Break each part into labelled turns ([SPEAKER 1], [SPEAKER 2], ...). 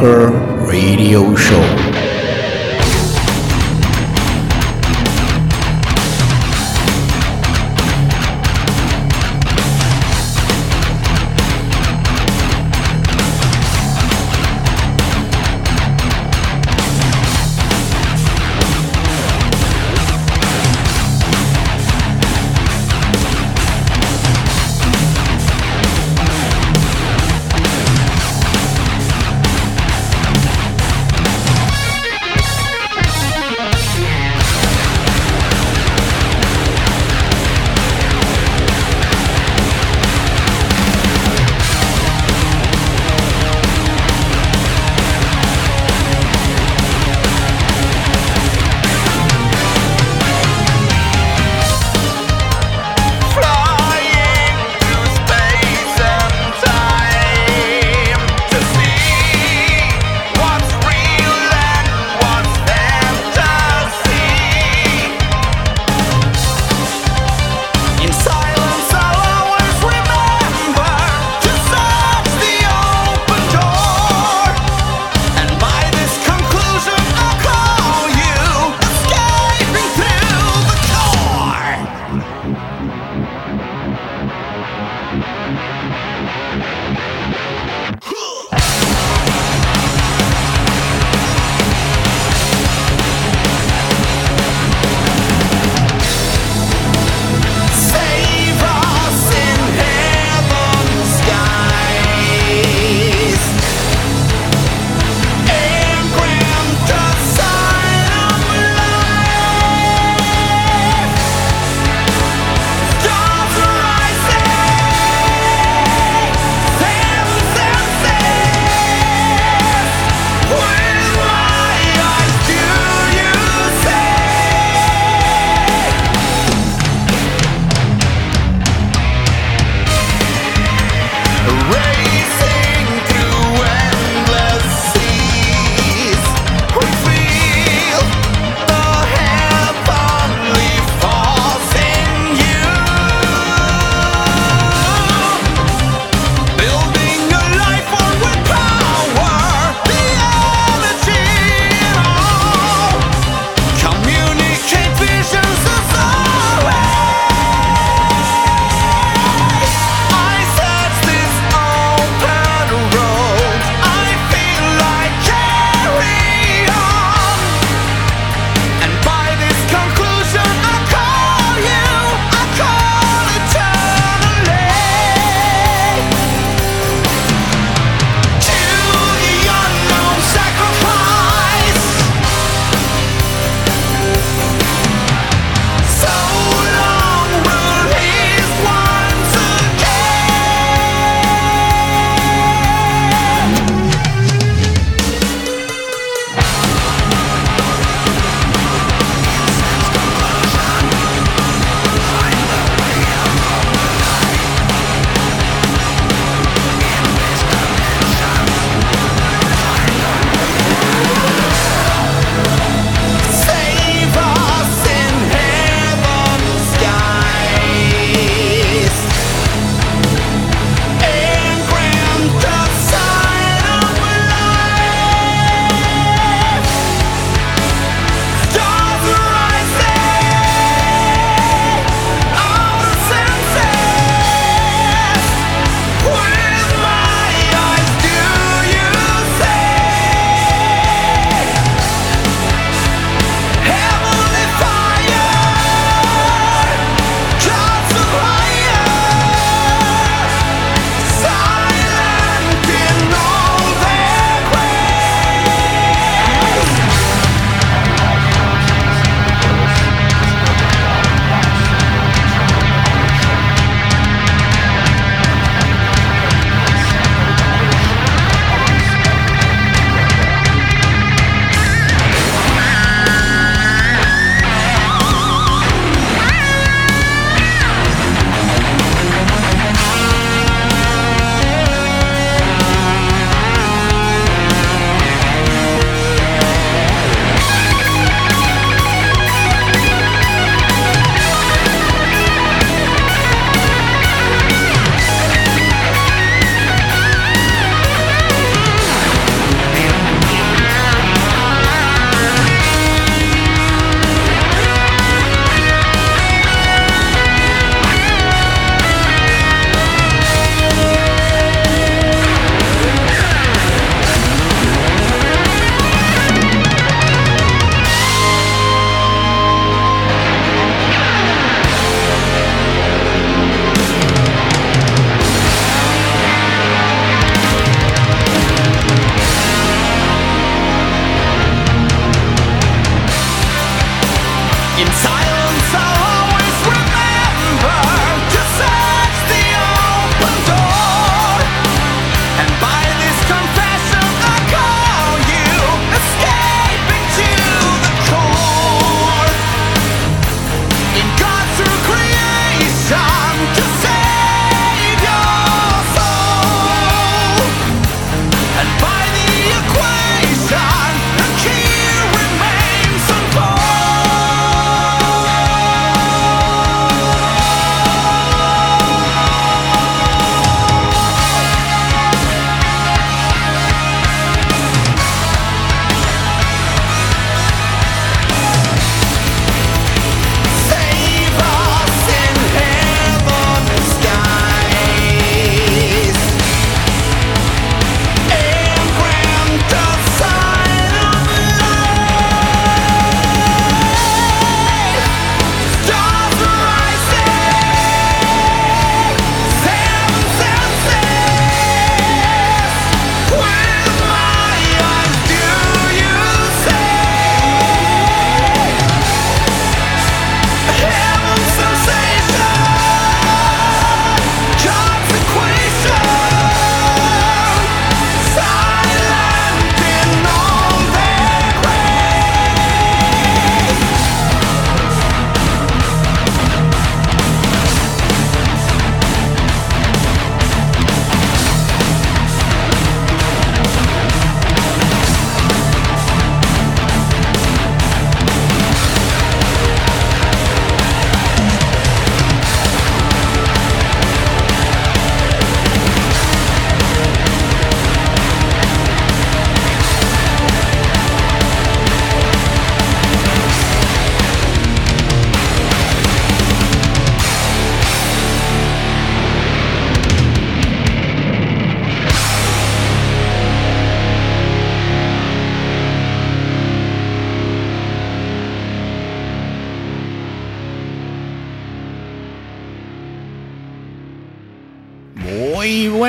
[SPEAKER 1] Metal Bunker Radio Show.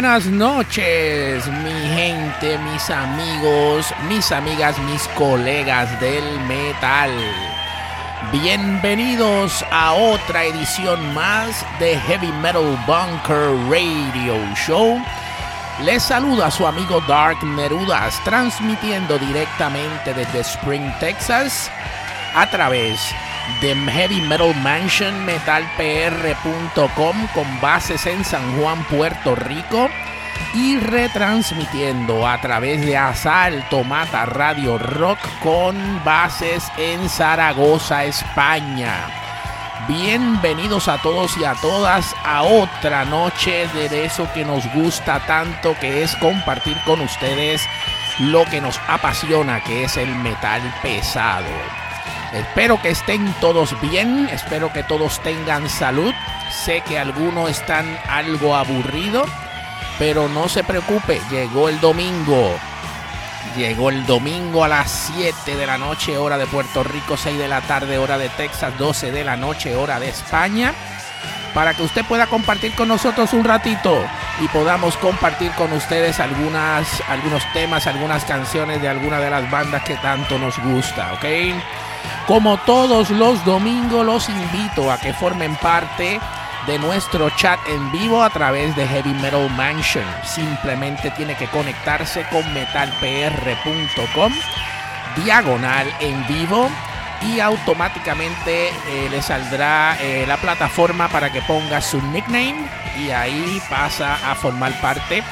[SPEAKER 1] Buenas noches, mi gente, mis amigos, mis amigas, mis colegas del metal. Bienvenidos a otra edición más de Heavy Metal Bunker Radio Show. Les saluda su amigo Dark Nerudas, transmitiendo directamente desde Spring, Texas, a través de Heavy Metal Mansion metalpr.com con bases en San Juan, Puerto Rico y retransmitiendo a través de Asalto Mata Radio Rock con bases en Zaragoza, España. Bienvenidos a todos y a todas a otra noche de eso que nos gusta tanto, que es compartir con ustedes lo que nos apasiona, que es el metal pesado. Espero que estén todos bien, espero que todos tengan salud. Sé que algunos están algo aburridos, pero no se preocupe, llegó el domingo. Llegó el domingo a las 7 de la noche, hora de Puerto Rico, 6 de la tarde, hora de Texas, 12 de la noche, hora de España, para que usted pueda compartir con nosotros un ratito y podamos compartir con ustedes algunos temas, algunas canciones de alguna de las bandas que tanto nos gusta, ¿ok? Como todos los domingos, los invito a que formen parte de nuestro chat en vivo a través de Heavy Metal Mansion. Simplemente tiene que conectarse con metalpr.com, diagonal en vivo y automáticamente eh, le saldrá eh, la plataforma para que ponga su nickname y ahí pasa a formar parte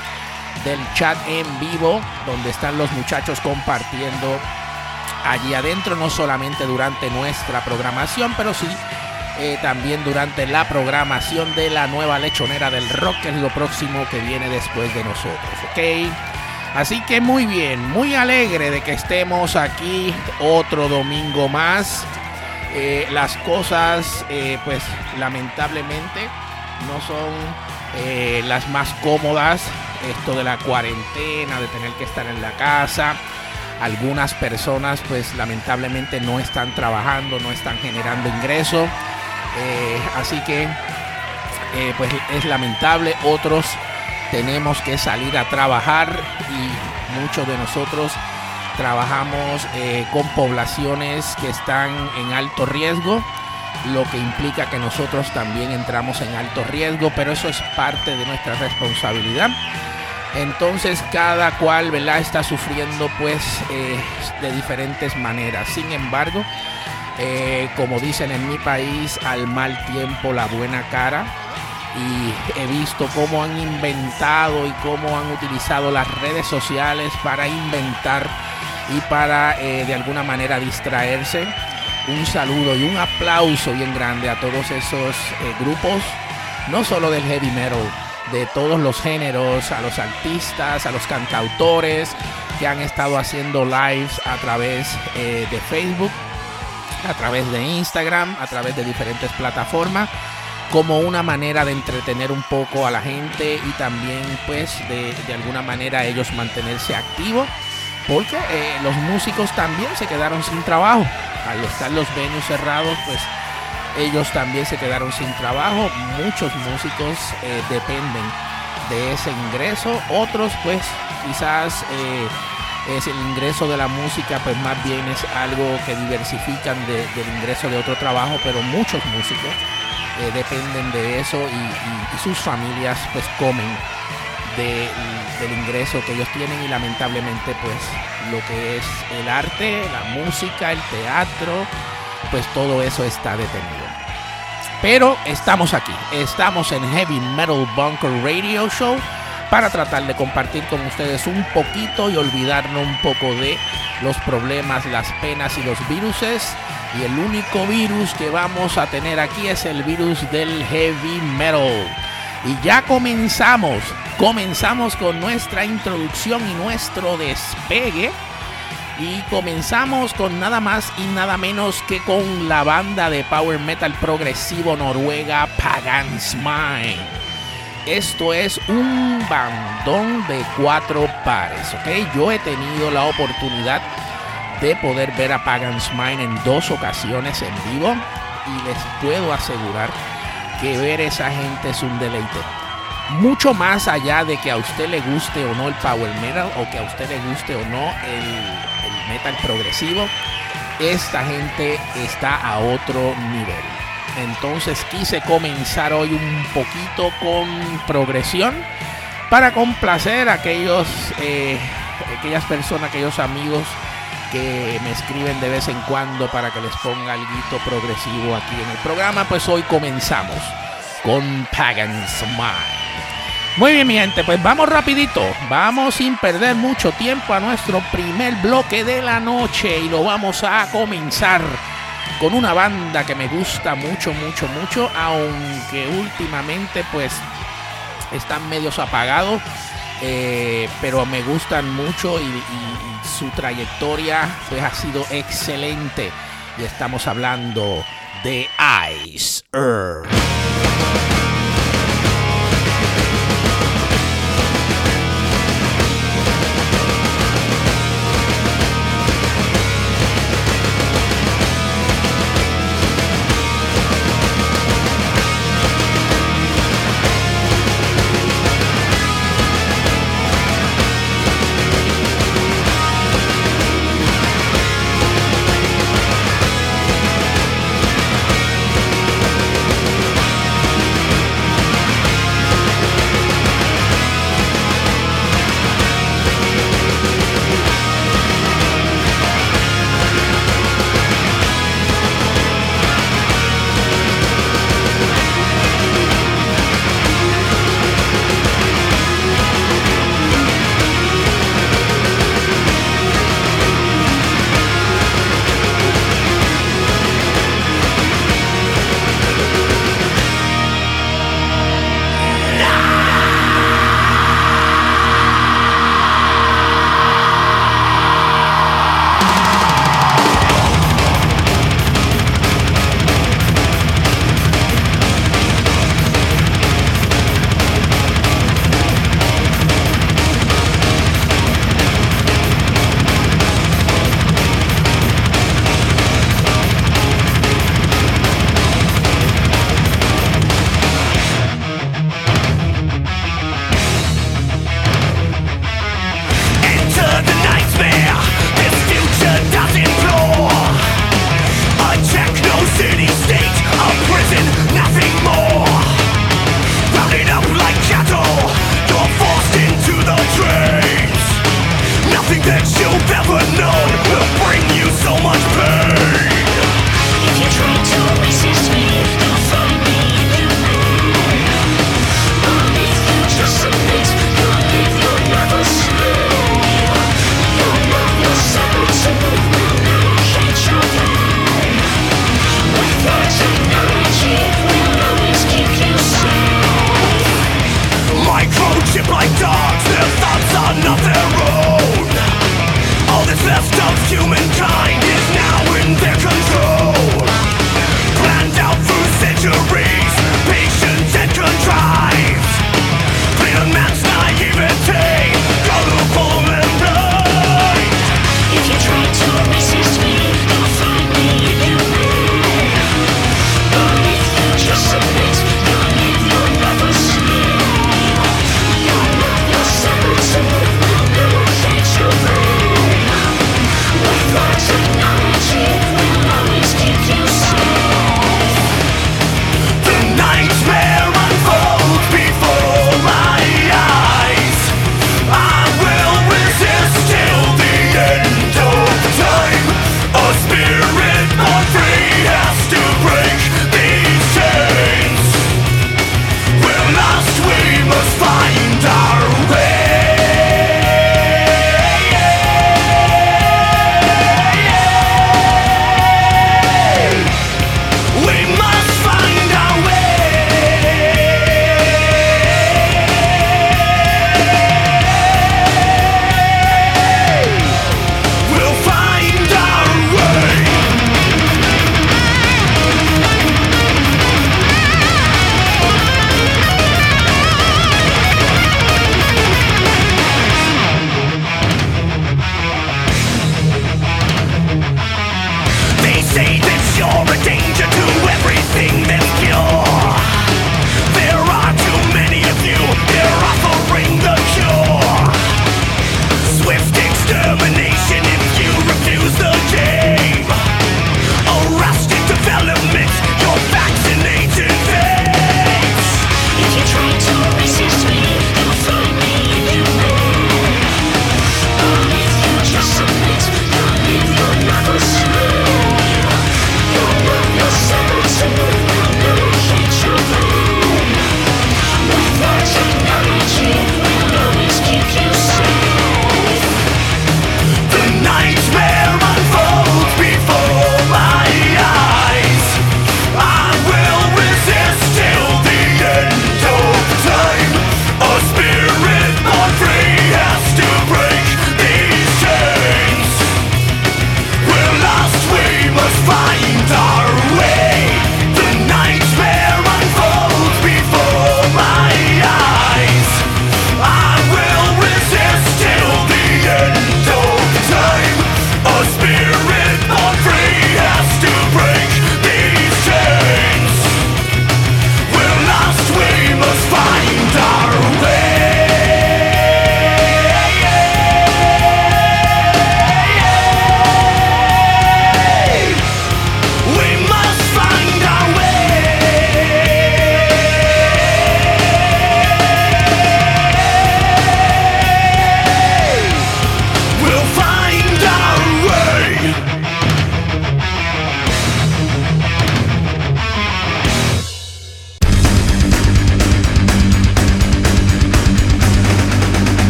[SPEAKER 1] del chat en vivo donde están los muchachos compartiendo allí adentro, no solamente durante nuestra programación, pero sí eh, también durante la programación de la nueva lechonera del rock, que es lo próximo que viene después de nosotros, ¿ok? Así que muy bien, muy alegre de que estemos aquí otro domingo más. Eh, las cosas, eh, pues lamentablemente, no son las más cómodas. Esto de la cuarentena, de tener que estar en la casa algunas personas pues lamentablemente no están trabajando, no están generando ingresos. Eh, así que eh, pues es lamentable. Otros tenemos que salir a trabajar y muchos de nosotros trabajamos eh, con poblaciones que están en alto riesgo, lo que implica que nosotros también entramos en alto riesgo, pero eso es parte de nuestra responsabilidad. Entonces cada cual está sufriendo pues eh, de diferentes maneras. Sin embargo, eh, como dicen en mi país, al mal tiempo la buena cara. Y he visto cómo han inventado y cómo han utilizado las redes sociales para inventar y para eh, de alguna manera distraerse. Un saludo y un aplauso bien grande a todos esos grupos, no solo del heavy metal, de todos los géneros, a los artistas, a los cantautores que han estado haciendo lives a través eh, de Facebook, a través de Instagram, a través de diferentes plataformas, como una manera de entretener un poco a la gente y también pues de, alguna manera ellos mantenerse activos, porque eh, los músicos también se quedaron sin trabajo. Al estar los venues cerrados, pues ellos también se quedaron sin trabajo. Muchos músicos eh, dependen de ese ingreso. Otros pues quizás eh, es el ingreso de la música pues más bien es algo que diversifican del ingreso de otro trabajo, pero muchos músicos eh, dependen de eso y, sus familias pues comen del ingreso que ellos tienen y lamentablemente pues lo que es el arte, la música, el teatro, pues todo eso está detenido. Pero estamos aquí, estamos en Heavy Metal Bunker Radio Show para tratar de compartir con ustedes un poquito y olvidarnos un poco de los problemas, las penas y los viruses. Y el único virus que vamos a tener aquí es el virus del heavy metal. Y ya comenzamos, comenzamos con nuestra introducción y nuestro despegue y comenzamos con nada más y nada menos que con la banda de power metal progresivo noruega Pagan's Mind. Esto es un bandón de cuatro pares, ¿ok? Yo he tenido la oportunidad de poder ver a Pagan's Mind en dos ocasiones en vivo y les puedo asegurar que ver esa gente es un deleite. mucho más allá de que a usted le guste o no el power metal o que a usted le guste o no el, metal progresivo, esta gente está a otro nivel. Entonces quise comenzar hoy un poquito con progresión para complacer a aquellos, eh, aquellas personas, aquellos amigos que me escriben de vez en cuando para que les ponga algo progresivo aquí en el programa. Pues hoy comenzamos con Pagan's Mind. Muy bien, mi gente, pues vamos rapidito, vamos sin perder mucho tiempo a nuestro primer bloque de la noche y lo vamos a comenzar con una banda que me gusta mucho, mucho, mucho, aunque últimamente pues están medios apagados, eh, pero me gustan mucho y, su trayectoria pues ha sido excelente y estamos hablando de Ice Earth.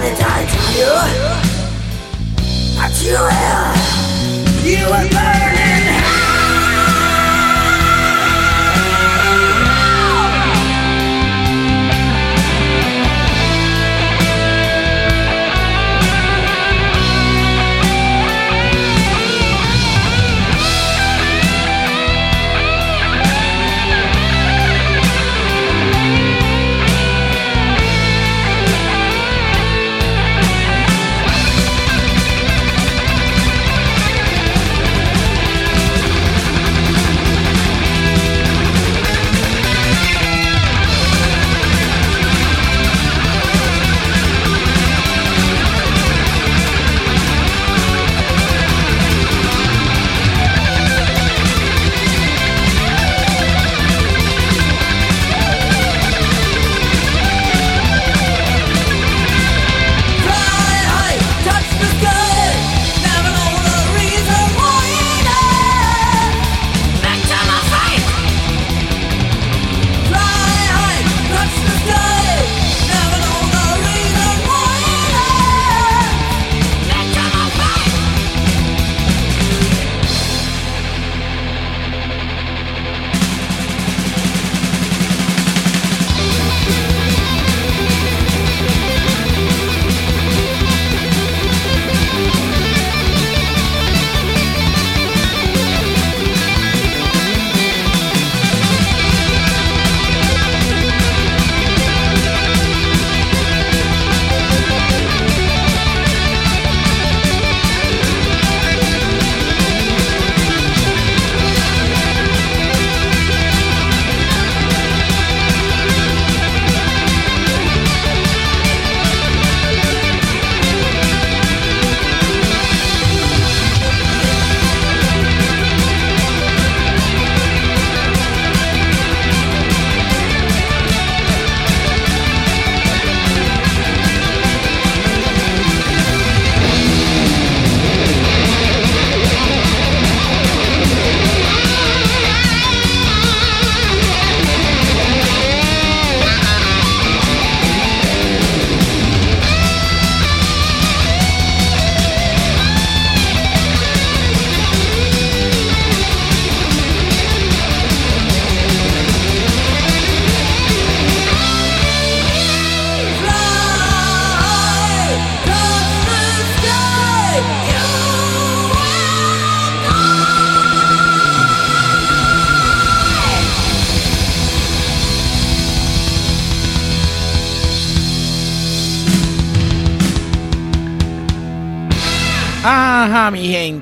[SPEAKER 2] Don't wanna die, do you? But you will. You will burn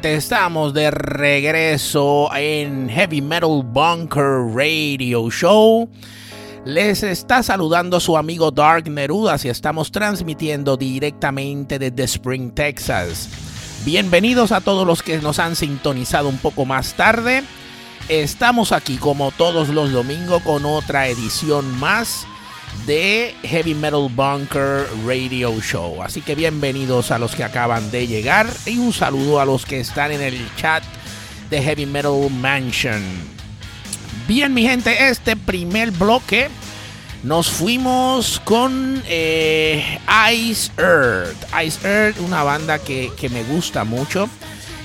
[SPEAKER 1] estamos de regreso en Heavy Metal Bunker Radio Show. Les está saludando su amigo Dark Nerudas y estamos transmitiendo directamente desde Spring, Texas. Bienvenidos a todos los que nos han sintonizado un poco más tarde. Estamos aquí como todos los domingos con otra edición más de Heavy Metal Bunker Radio Show. Así que bienvenidos a los que acaban de llegar y un saludo a los que están en el chat de Heavy Metal Mansion. Bien, mi gente, este primer bloque nos fuimos con eh, Ice Earth. Ice Earth, una banda que, que me gusta mucho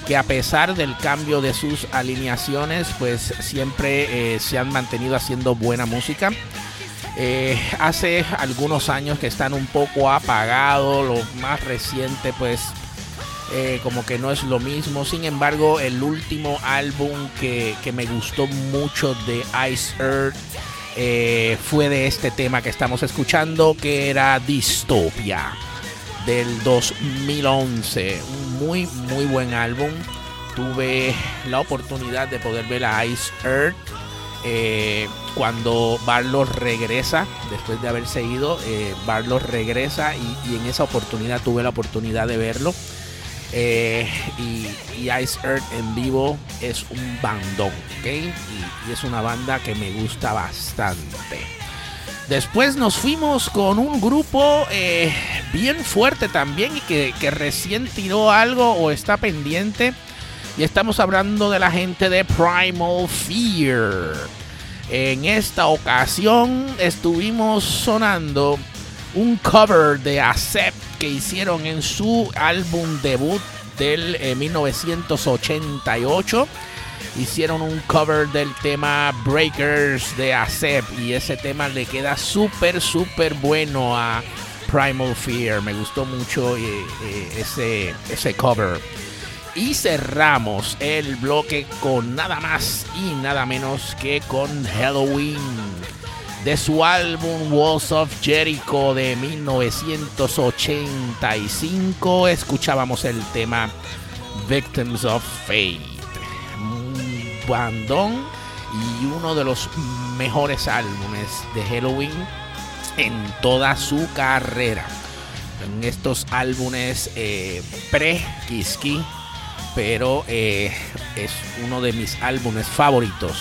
[SPEAKER 1] que a pesar del cambio de sus alineaciones, pues siempre eh, se han mantenido haciendo buena música. Eh, hace algunos años que están un poco apagados, lo más reciente pues eh, como que no es lo mismo. Sin embargo, el último álbum que, que me gustó mucho de Ice Earth eh, fue de este tema que estamos escuchando, que era Dystopia del 2011. Un muy, muy buen álbum. Tuve la oportunidad de poder ver a Ice Earth eh, cuando Barlos regresa, después de haberse ido, eh, Barlos regresa y, en esa oportunidad tuve la oportunidad de verlo. Eh, y, Ice Earth en vivo es un bandón, ¿ok? Y, y es una banda que me gusta bastante. Después nos fuimos con un grupo eh, bien fuerte también y que, que recién tiró algo o está pendiente. Y estamos hablando de la gente de Primal Fear. En esta ocasión estuvimos sonando un cover de Accept que hicieron en su álbum debut del eh, 1988. Hicieron un cover del tema Breakers de Accept y ese tema le queda súper, súper bueno a Primal Fear. Me gustó mucho eh, eh, ese, ese cover. Y cerramos el bloque con nada más y nada menos que con Halloween. De su álbum Walls of Jericho de 1985 escuchábamos el tema Victims of Fate. Un bandón y uno de los mejores álbumes de Halloween en toda su carrera. En estos álbumes eh, pre-Kiski pero eh, es uno de mis álbumes favoritos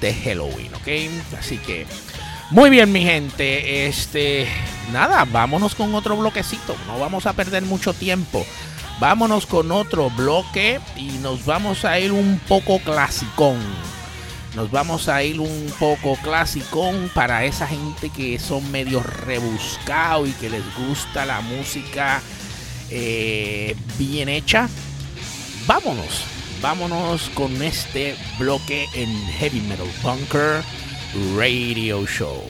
[SPEAKER 1] de Halloween, ¿ok? Así que, muy bien, mi gente. Este, nada, vámonos con otro bloquecito. No vamos a perder mucho tiempo. Vámonos con otro bloque y nos vamos a ir un poco clasicón. Nos vamos a ir un poco clasicón para esa gente que son medio rebuscados y que les gusta la música eh, bien hecha vámonos, vámonos con este bloque en Heavy Metal Bunker Radio Show.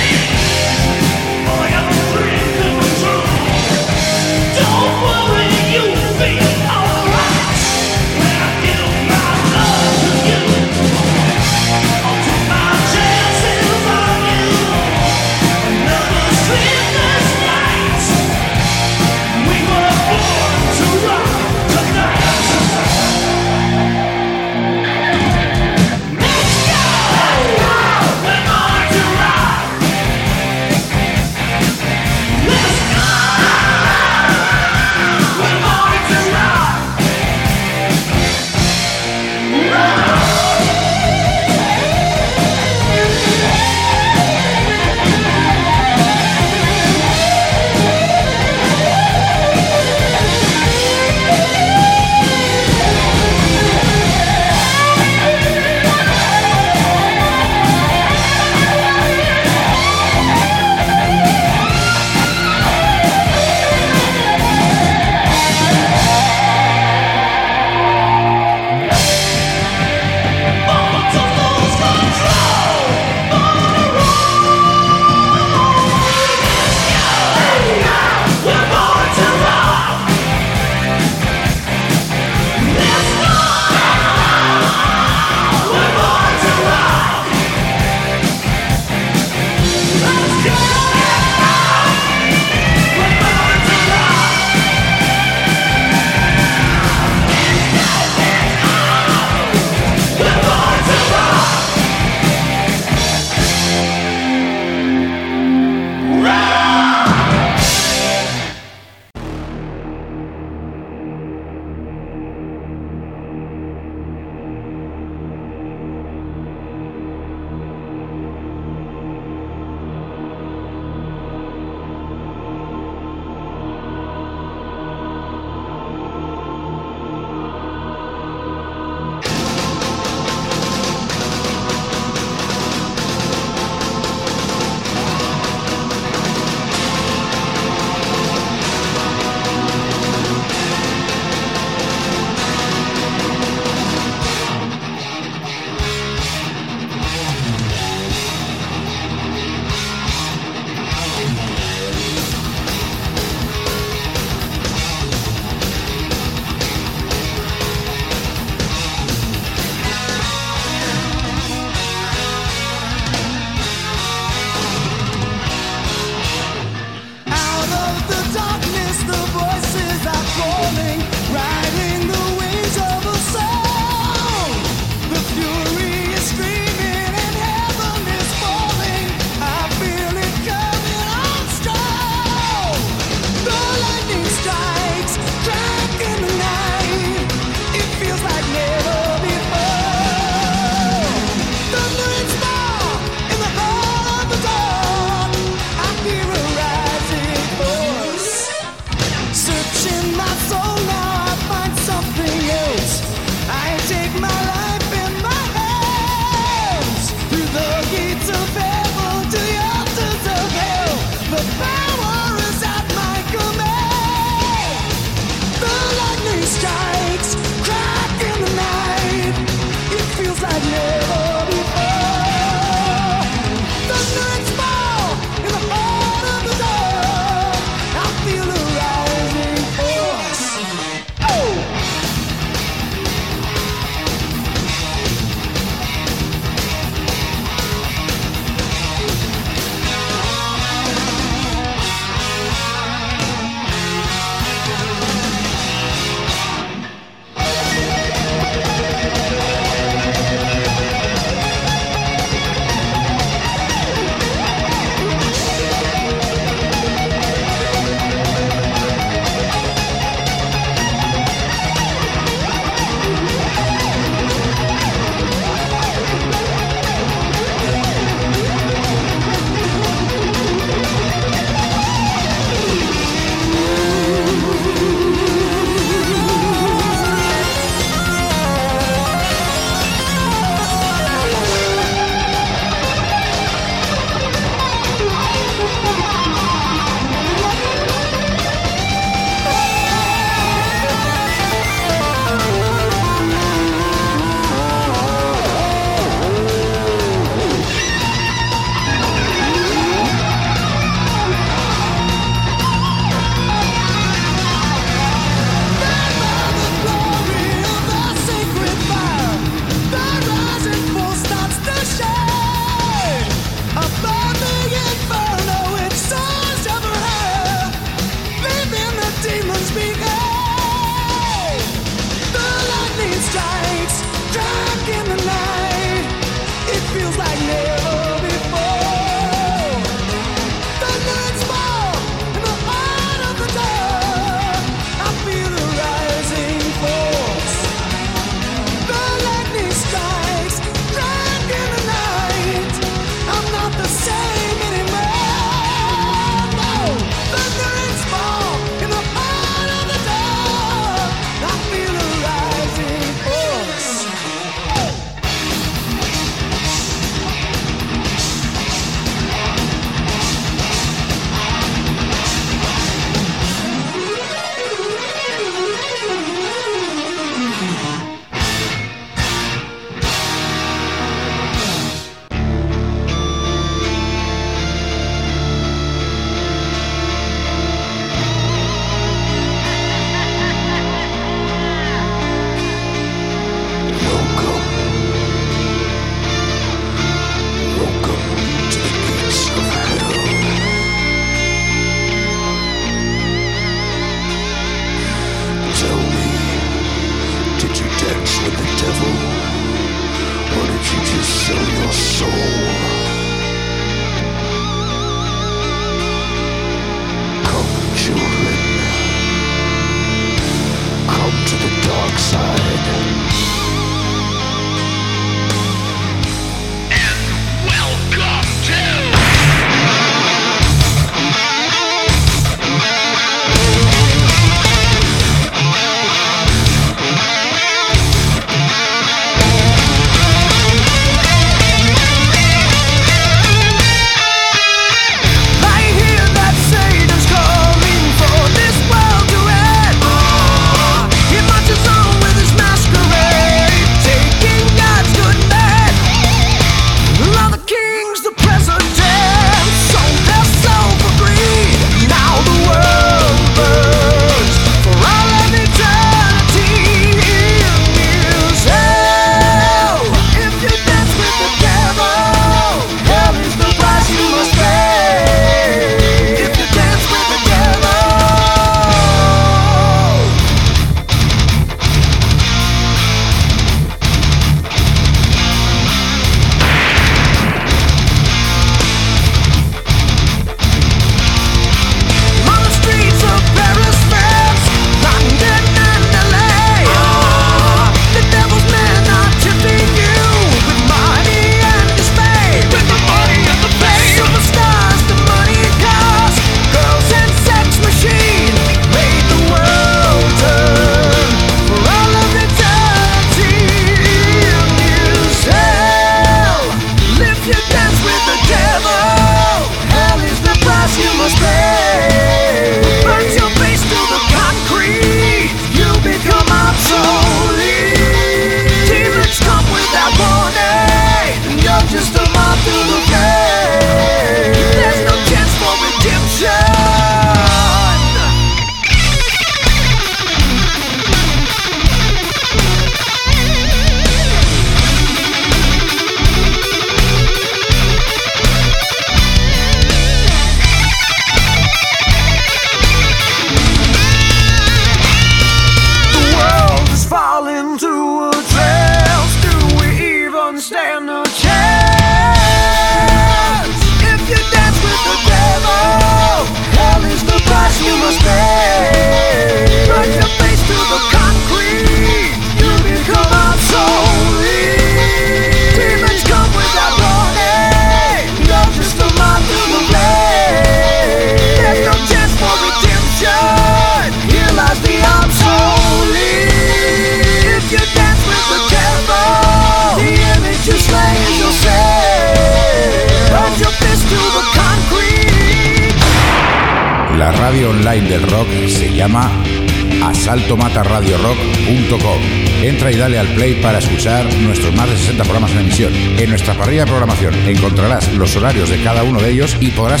[SPEAKER 3] Y podrás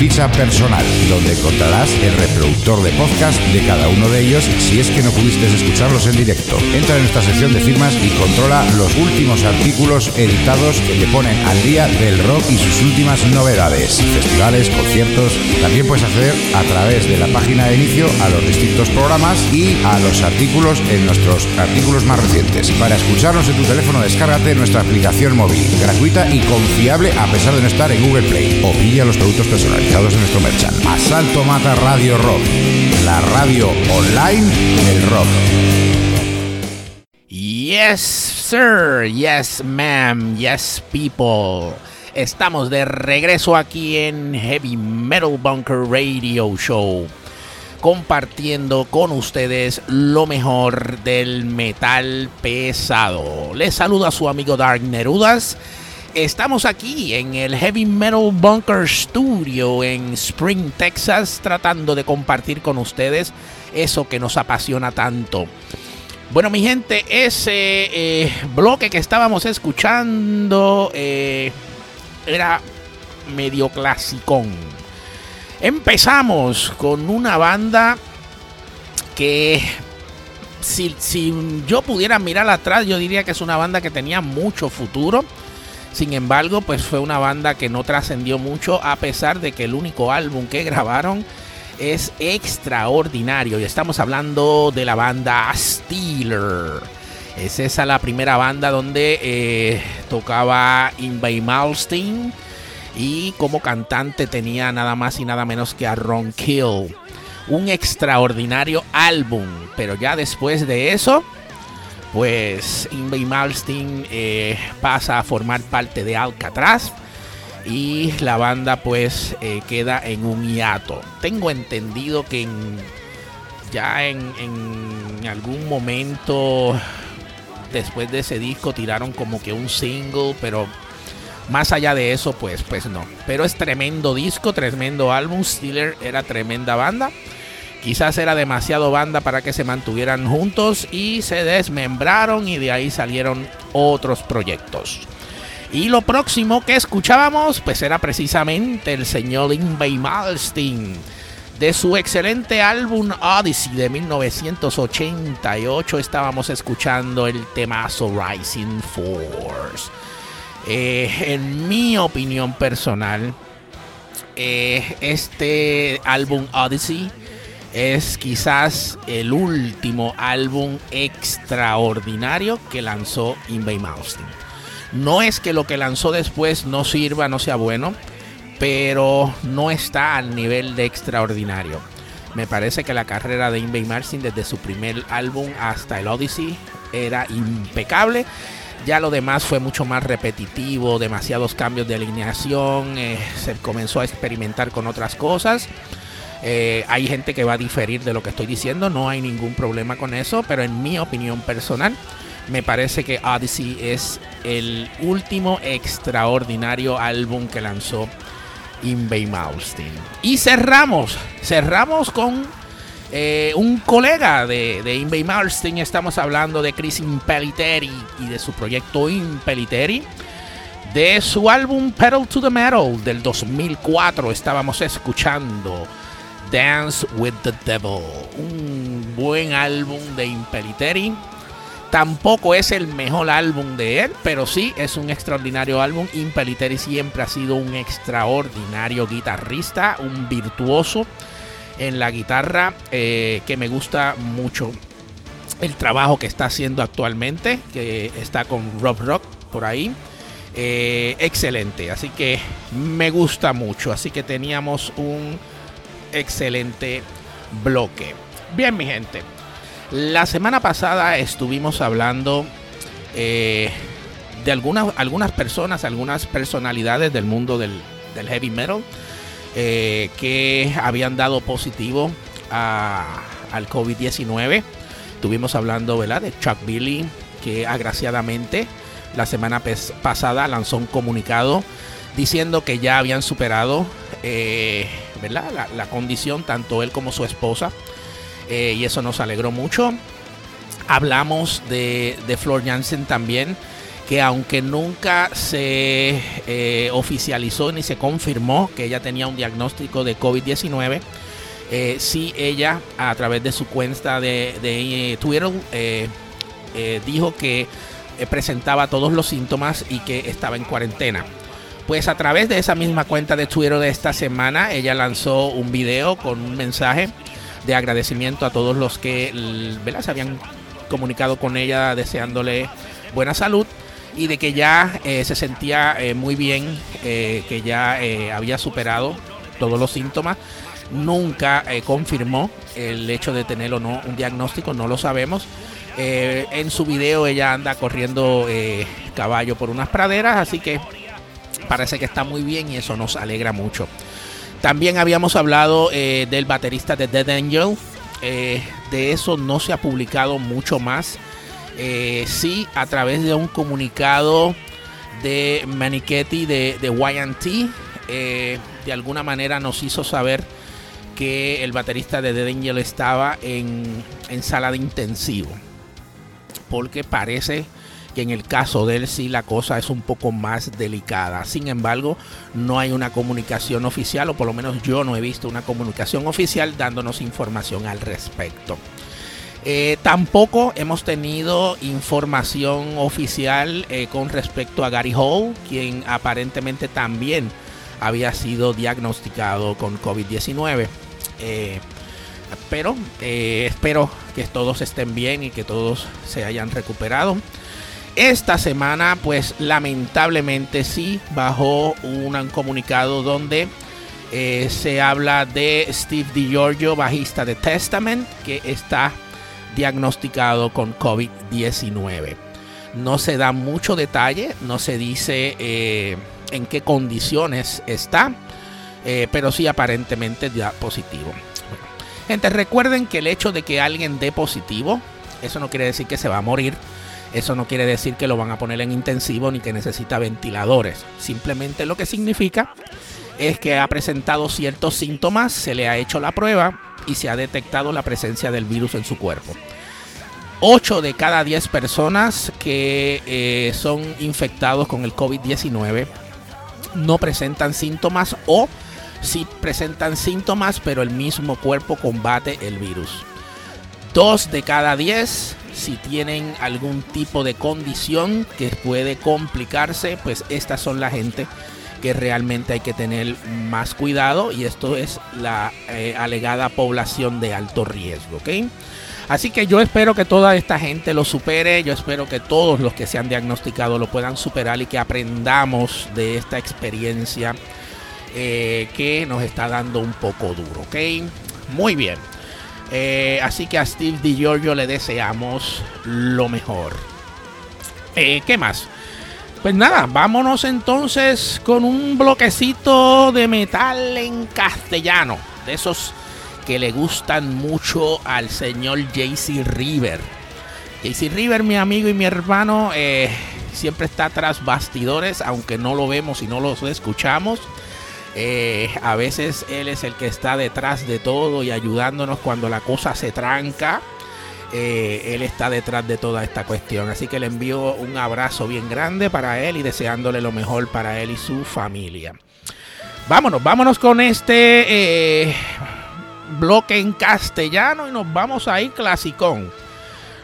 [SPEAKER 3] ficha personal, donde encontrarás el reproductor de podcast de cada uno de ellos si es que no pudiste escucharlos en directo. Entra en nuestra sección de firmas y controla los últimos artículos editados que te ponen al día del rock y sus últimas novedades, festivales, conciertos. También puedes acceder a través de la página de inicio a los distintos programas y a los artículos en nuestros artículos más recientes. Para escucharnos en tu teléfono, descárgate nuestra aplicación móvil, gratuita y confiable a pesar de no estar en Google Play. O pilla los productos en nuestro merchant. Asalto Mata Radio Rock, la radio online del rock.
[SPEAKER 1] Yes, sir. Yes, ma'am. Yes, people. Estamos de regreso aquí en Heavy Metal Bunker Radio Show. Compartiendo con ustedes lo mejor del metal pesado. Les saluda su amigo Dark Nerudas. Estamos aquí en el Heavy Metal Bunker Studio en Spring, Texas, tratando de compartir con ustedes eso que nos apasiona tanto. Bueno, mi gente, ese eh, bloque que estábamos escuchando eh, era medio clasicón. Empezamos con una banda que si, si yo pudiera mirar atrás, yo diría que es una banda que tenía mucho futuro. Sin embargo, pues fue una banda que no trascendió mucho a pesar de que el único álbum que grabaron es extraordinario. Y estamos hablando de la banda Steeler. Es esa la primera banda donde eh, tocaba Invey Malstein. Y como cantante tenía nada más y nada menos que a Ron Kill. Un extraordinario álbum. Pero ya después de eso, pues Invey Malstein eh, pasa a formar parte de Alcatraz y la banda pues eh, queda en un hiato. Tengo entendido que ya en, en algún momento después de ese disco tiraron como que un single, pero más allá de eso pues pues no. Pero es tremendo disco, tremendo álbum. Steeler era tremenda banda. Quizás era demasiado banda para que se mantuvieran juntos y se desmembraron y de ahí salieron otros proyectos. Y lo próximo que escuchábamos pues era precisamente el señor Invey Malstein de su excelente álbum Odyssey de 1988 estábamos escuchando el temazo Rising Force. Eh, en mi opinión personal, eh, este álbum Odyssey es quizás el último álbum extraordinario que lanzó Invey Malmsteen. No es que lo que lanzó después no sirva, no sea bueno, pero no está al nivel de extraordinario. Me parece que la carrera de Invey Malmsteen desde su primer álbum hasta el Odyssey era impecable. Ya lo demás fue mucho más repetitivo, demasiados cambios de alineación, eh, se comenzó a experimentar con otras cosas. Eh, hay gente que va a diferir de lo que estoy diciendo, no hay ningún problema con eso, pero en mi opinión personal, me parece que Odyssey es el último extraordinario álbum que lanzó Invey Malmsteen. Y cerramos, cerramos con eh, un colega de, de Invey estamos hablando de Chris Impeliteri y de su proyecto Impeliteri. De su álbum Pedal to the Metal del 2004 estábamos escuchando Dance with the Devil, un buen álbum de Impeliteri. Tampoco es el mejor álbum de él, pero sí es un extraordinario álbum. Impeliteri siempre ha sido un extraordinario guitarrista, un virtuoso en la guitarra eh, que me gusta mucho. el trabajo que está haciendo actualmente, que está con Rob Rock por ahí. Eh, excelente, así que me gusta mucho. Así que teníamos un excelente bloque. Bien, mi gente. La semana pasada estuvimos hablando eh, de algunas, algunas personas, algunas personalidades del mundo del, del heavy metal eh, que habían dado positivo a- al COVID-19. Estuvimos hablando ¿verdad? de Chuck Billy, que agraciadamente la semana pasada lanzó un comunicado diciendo que ya habían superado eh, ¿verdad? La, condición, tanto él como su esposa. Eh, y eso nos alegró mucho. Hablamos de, de Flor Jansen también, que aunque nunca se eh, oficializó ni se confirmó que ella tenía un diagnóstico de COVID-19, eh, sí ella a través de su cuenta de, de, Twitter dijo que presentaba todos los síntomas y que estaba en cuarentena. Pues a través de esa misma cuenta de Twitter de esta semana, ella lanzó un video con un mensaje de agradecimiento a todos los que ¿verdad? se habían comunicado con ella deseándole buena salud y de que ya eh, se sentía eh, muy bien, eh, que ya había superado todos los síntomas. Nunca confirmó el hecho de tener o no un diagnóstico, no lo sabemos. En su video ella anda corriendo caballo por unas praderas, así que parece que está muy bien y eso nos alegra mucho. También habíamos hablado eh, del baterista de Dead Angel. Eh, de eso no se ha publicado mucho más. Eh, sí, a través de un comunicado de Manichetti de, de YT, de alguna manera nos hizo saber que el baterista de Dead Angel estaba en, en sala de intensivo. Porque parece que en el caso de él sí la cosa es un poco más delicada. Sin embargo, no hay una comunicación oficial, o por lo menos yo no he visto una comunicación oficial dándonos información al respecto. Eh, tampoco hemos tenido información oficial eh, con respecto a Gary Hall, quien aparentemente también había sido diagnosticado con COVID-19. Eh, pero espero que todos estén bien y que todos se hayan recuperado. Esta semana, pues lamentablemente sí bajó un comunicado donde eh, se habla de Steve DiGiorgio, bajista de Testament, que está diagnosticado con COVID-19. No se da mucho detalle, no se dice eh, en qué condiciones está, eh, pero sí aparentemente da positivo. Gente, recuerden que el hecho de que alguien dé positivo, eso no quiere decir que se va a morir. Eso no quiere decir que lo van a poner en intensivo ni que necesita ventiladores. Simplemente lo que significa es que ha presentado ciertos síntomas, se le ha hecho la prueba y se ha detectado la presencia del virus en su cuerpo. 8 de cada 10 personas que eh, son infectados con el COVID-19 no presentan síntomas o si presentan síntomas pero el mismo cuerpo combate el virus. 2 de cada 10 si tienen algún tipo de condición que puede complicarse, pues estas son la gente que realmente hay que tener más cuidado y esto es la eh, alegada población de alto riesgo, ¿ok? Así que yo espero que toda esta gente lo supere, yo espero que todos los que se han diagnosticado lo puedan superar y que aprendamos de esta experiencia eh, que nos está dando un poco duro. Muy bien. Eh, así que a Steve DiGiorgio le deseamos lo mejor. Eh, ¿Qué más? Pues nada, vámonos entonces con un bloquecito de metal en castellano. De esos que le gustan mucho al señor JC River. JC River, mi amigo y mi hermano, eh, siempre está tras bastidores, aunque no lo vemos y no lo escuchamos. Eh, a veces él es el que está detrás de todo y ayudándonos cuando la cosa se tranca. Eh, él está detrás de toda esta cuestión. Así que le envío un abrazo bien grande para él y deseándole lo mejor para él y su familia. Vámonos, vámonos con este eh, bloque en castellano y nos vamos a ir clasicón.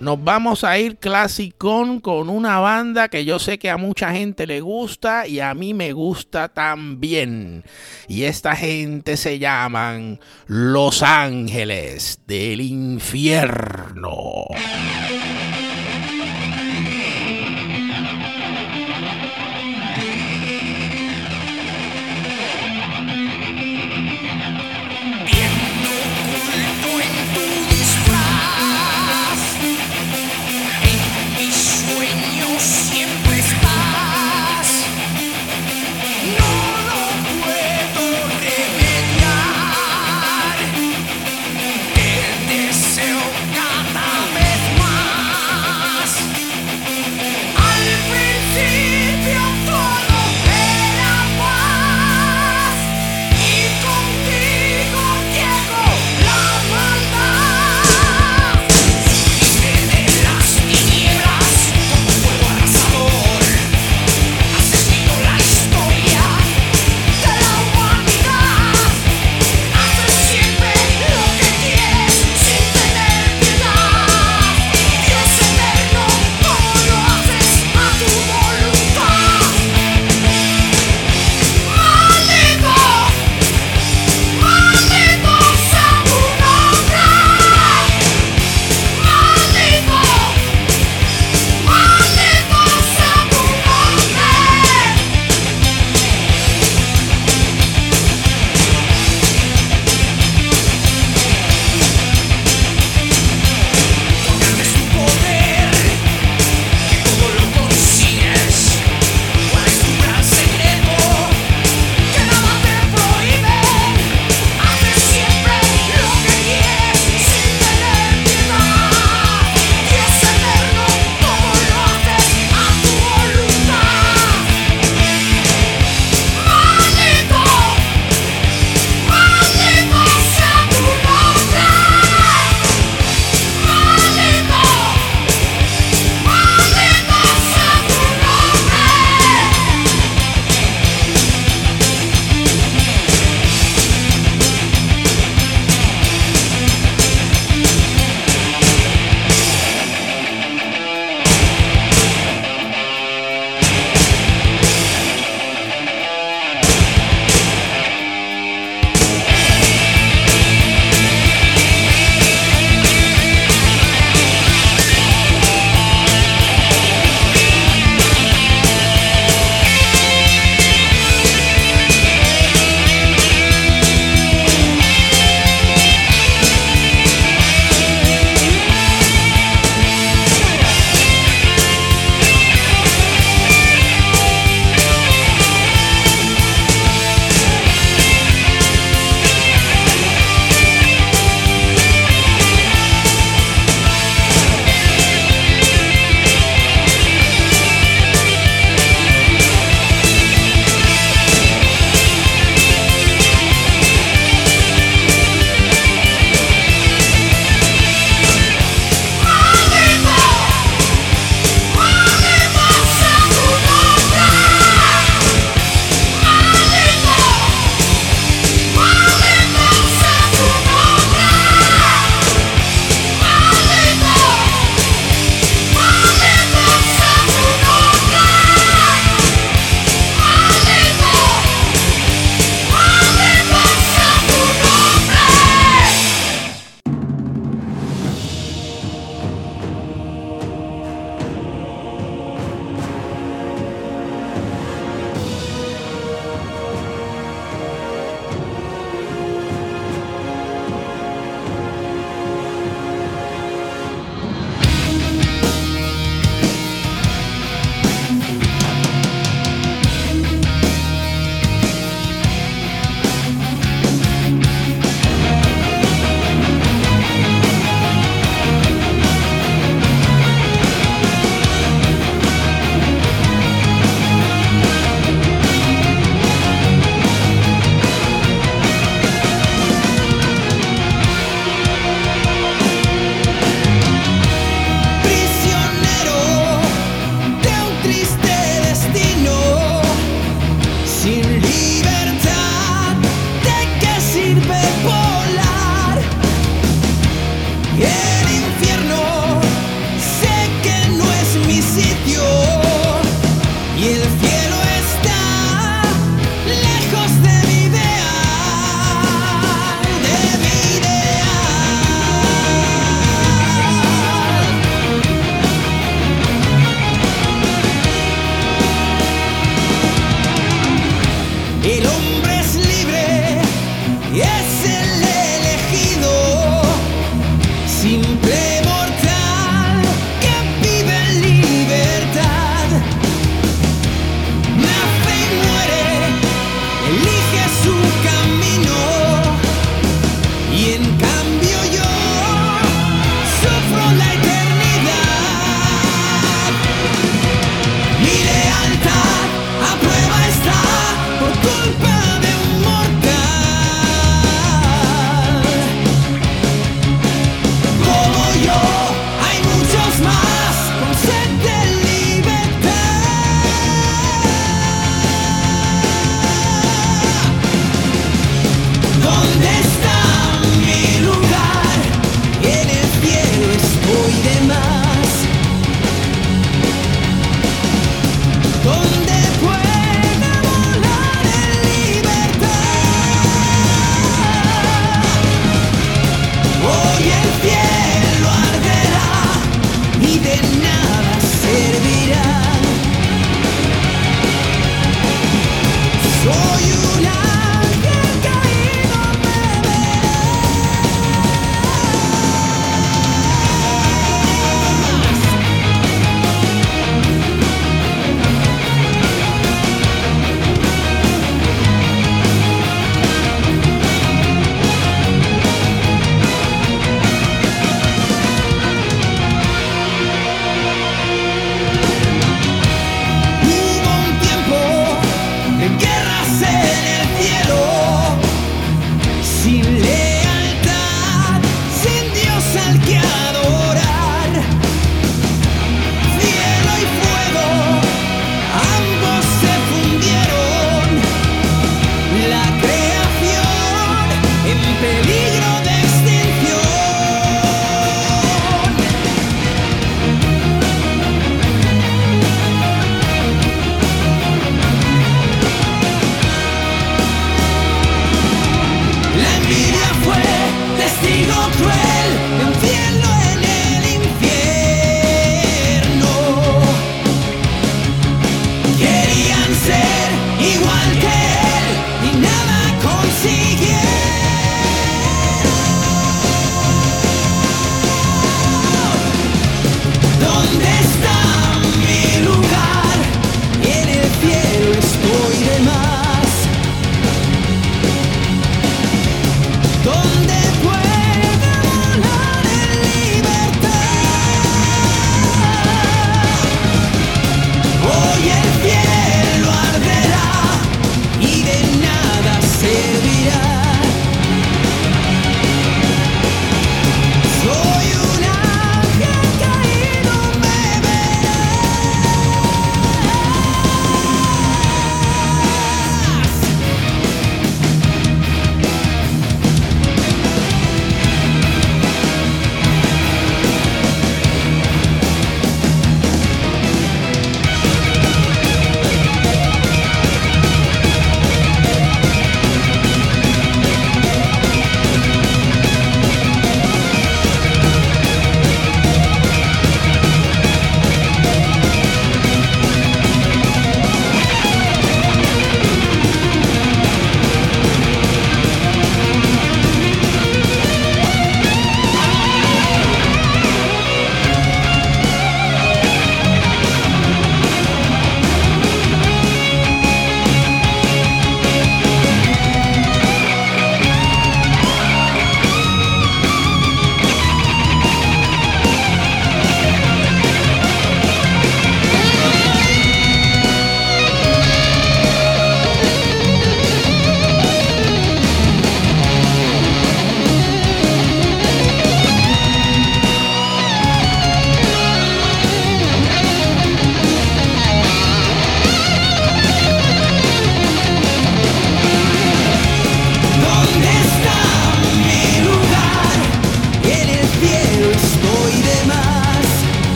[SPEAKER 1] Nos vamos a ir clasicón con una banda que yo sé que a mucha gente le gusta y a mí me gusta también. Y esta gente se llaman Los Ángeles del Infierno.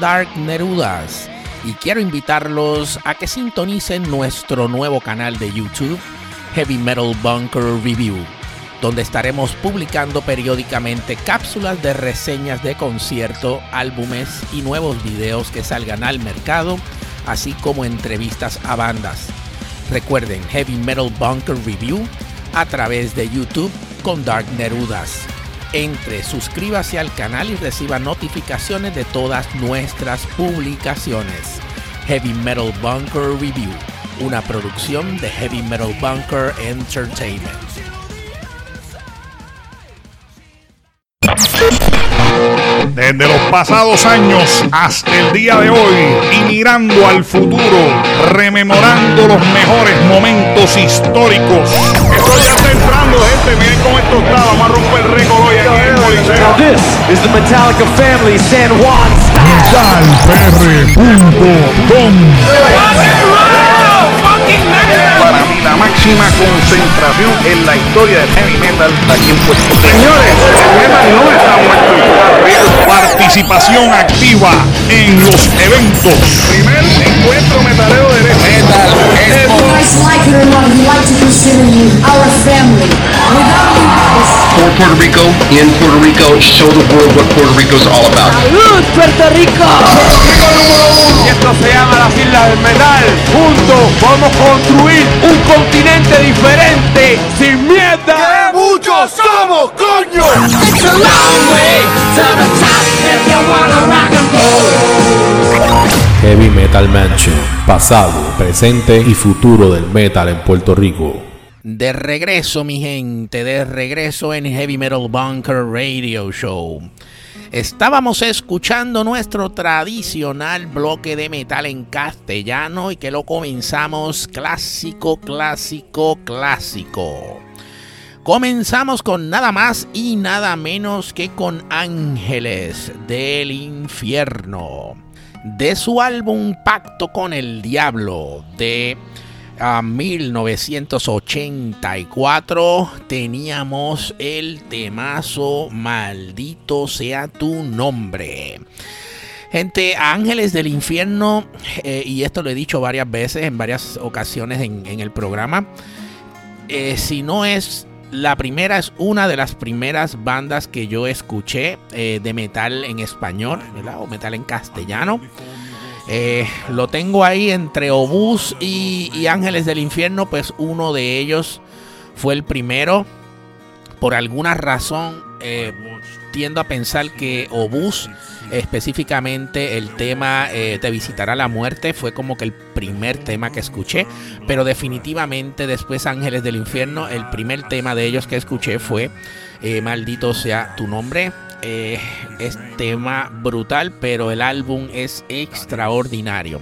[SPEAKER 1] Dark Nerudas y quiero invitarlos a que sintonicen nuestro nuevo canal de YouTube, Heavy Metal Bunker Review, donde estaremos publicando periódicamente cápsulas de reseñas de concierto, álbumes y nuevos videos que salgan al mercado, así como entrevistas a bandas. Recuerden Heavy Metal Bunker Review a través de YouTube con Dark Nerudas. Entre, suscríbase al canal y reciba notificaciones de todas nuestras publicaciones. Heavy Metal Bunker Review, una producción de Heavy Metal Bunker Entertainment.
[SPEAKER 4] Desde los pasados años hasta el día de hoy y mirando al futuro, rememorando los mejores momentos históricos. Entrando, gente. Miren cómo esto está. Vamos a romper el récord hoy aquí en el Coliseo.
[SPEAKER 5] This is the Metallica family San Juan
[SPEAKER 6] para la máxima concentración en la historia del heavy metal aquí en Puerto Rico. Señores, el metal no está muerto.
[SPEAKER 4] Participación activa en los eventos.
[SPEAKER 6] Primer encuentro metalero de metal.
[SPEAKER 7] Guys like it or not, we like to consider you our family. Without you guys,
[SPEAKER 8] for Puerto Rico, in Puerto Rico, show the world what Puerto Rico is all about.
[SPEAKER 7] ¡Salud, Puerto Rico!
[SPEAKER 5] Y esto se llama las Islas del Metal. Juntos vamos a construir un continente diferente, sin mierda. muchos somos, coño!
[SPEAKER 7] It's a long way to the top if you wanna rock and roll.
[SPEAKER 9] Heavy Metal Mansion, pasado, presente y futuro del metal en Puerto Rico.
[SPEAKER 1] De regreso, mi gente, de regreso en Heavy Metal Bunker Radio Show. Estábamos escuchando nuestro tradicional bloque de metal en castellano y que lo comenzamos clásico, clásico, clásico. Comenzamos con nada más y nada menos que con Ángeles del Infierno. De su álbum Pacto con el Diablo de a 1984 teníamos el temazo Maldito sea tu nombre. Gente, Ángeles del Infierno, eh, y esto lo he dicho varias veces, en varias ocasiones en, en el programa, eh, si no es la primera, es una de las primeras bandas que yo escuché eh, de metal en español, ¿verdad? o metal en castellano. Eh, lo tengo ahí entre Obús y, Ángeles del Infierno, pues uno de ellos fue el primero. Por alguna razón, eh, tiendo a pensar que Obús, específicamente el tema eh, Te visitará la muerte, fue como que el primer tema que escuché. Pero definitivamente después Ángeles del Infierno, el primer tema de ellos que escuché fue eh, Maldito sea tu nombre. Eh, es tema brutal, pero el álbum es extraordinario.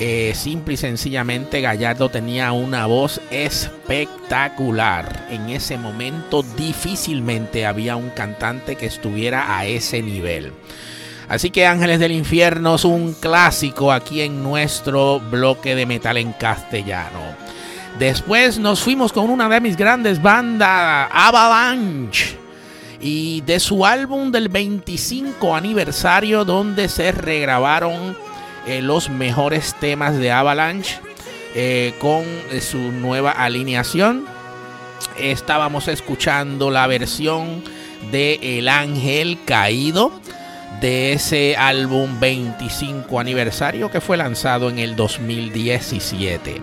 [SPEAKER 1] Eh, simple y sencillamente Gallardo tenía una voz espectacular. En ese momento difícilmente había un cantante que estuviera a ese nivel. Así que Ángeles del Infierno es un clásico aquí en nuestro bloque de metal en castellano. Después nos fuimos con una de mis grandes bandas, Avalanche y de su álbum del 25 aniversario donde se regrabaron eh, los mejores temas de Avalanche eh, con eh, su nueva alineación. Estábamos escuchando la versión de El Ángel Caído de ese álbum 25 aniversario que fue lanzado en el 2017.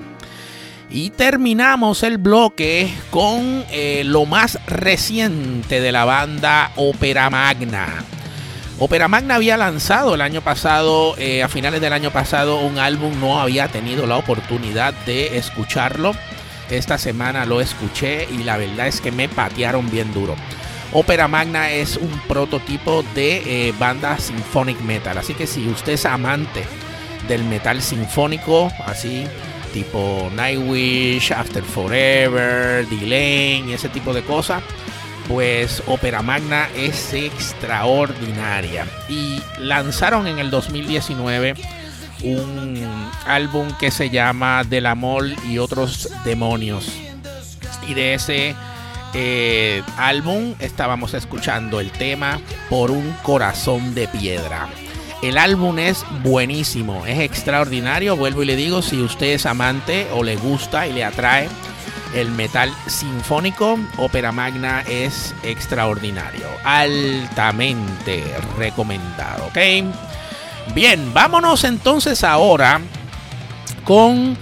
[SPEAKER 1] Y terminamos el bloque con lo más reciente de la banda Opera Magna. Opera Magna había lanzado el año pasado, eh, a finales del año pasado, un álbum, no había tenido la oportunidad de escucharlo. Esta semana lo escuché y la verdad es que me patearon bien duro. Opera Magna es un prototipo de eh, banda symphonic metal, así que si usted es amante del metal sinfónico, así tipo Nightwish, After Forever, Delane ese tipo de cosas, pues Opera Magna es extraordinaria. Y lanzaron en el 2019 un álbum que se llama Del Amor y otros demonios. Y de ese eh, álbum estábamos escuchando el tema Por un corazón de piedra. El álbum es buenísimo, es extraordinario. Vuelvo y le digo, si usted es amante o le gusta y le atrae el metal sinfónico, Ópera Magna es extraordinario. Altamente recomendado, ¿ok? Bien, vámonos entonces ahora con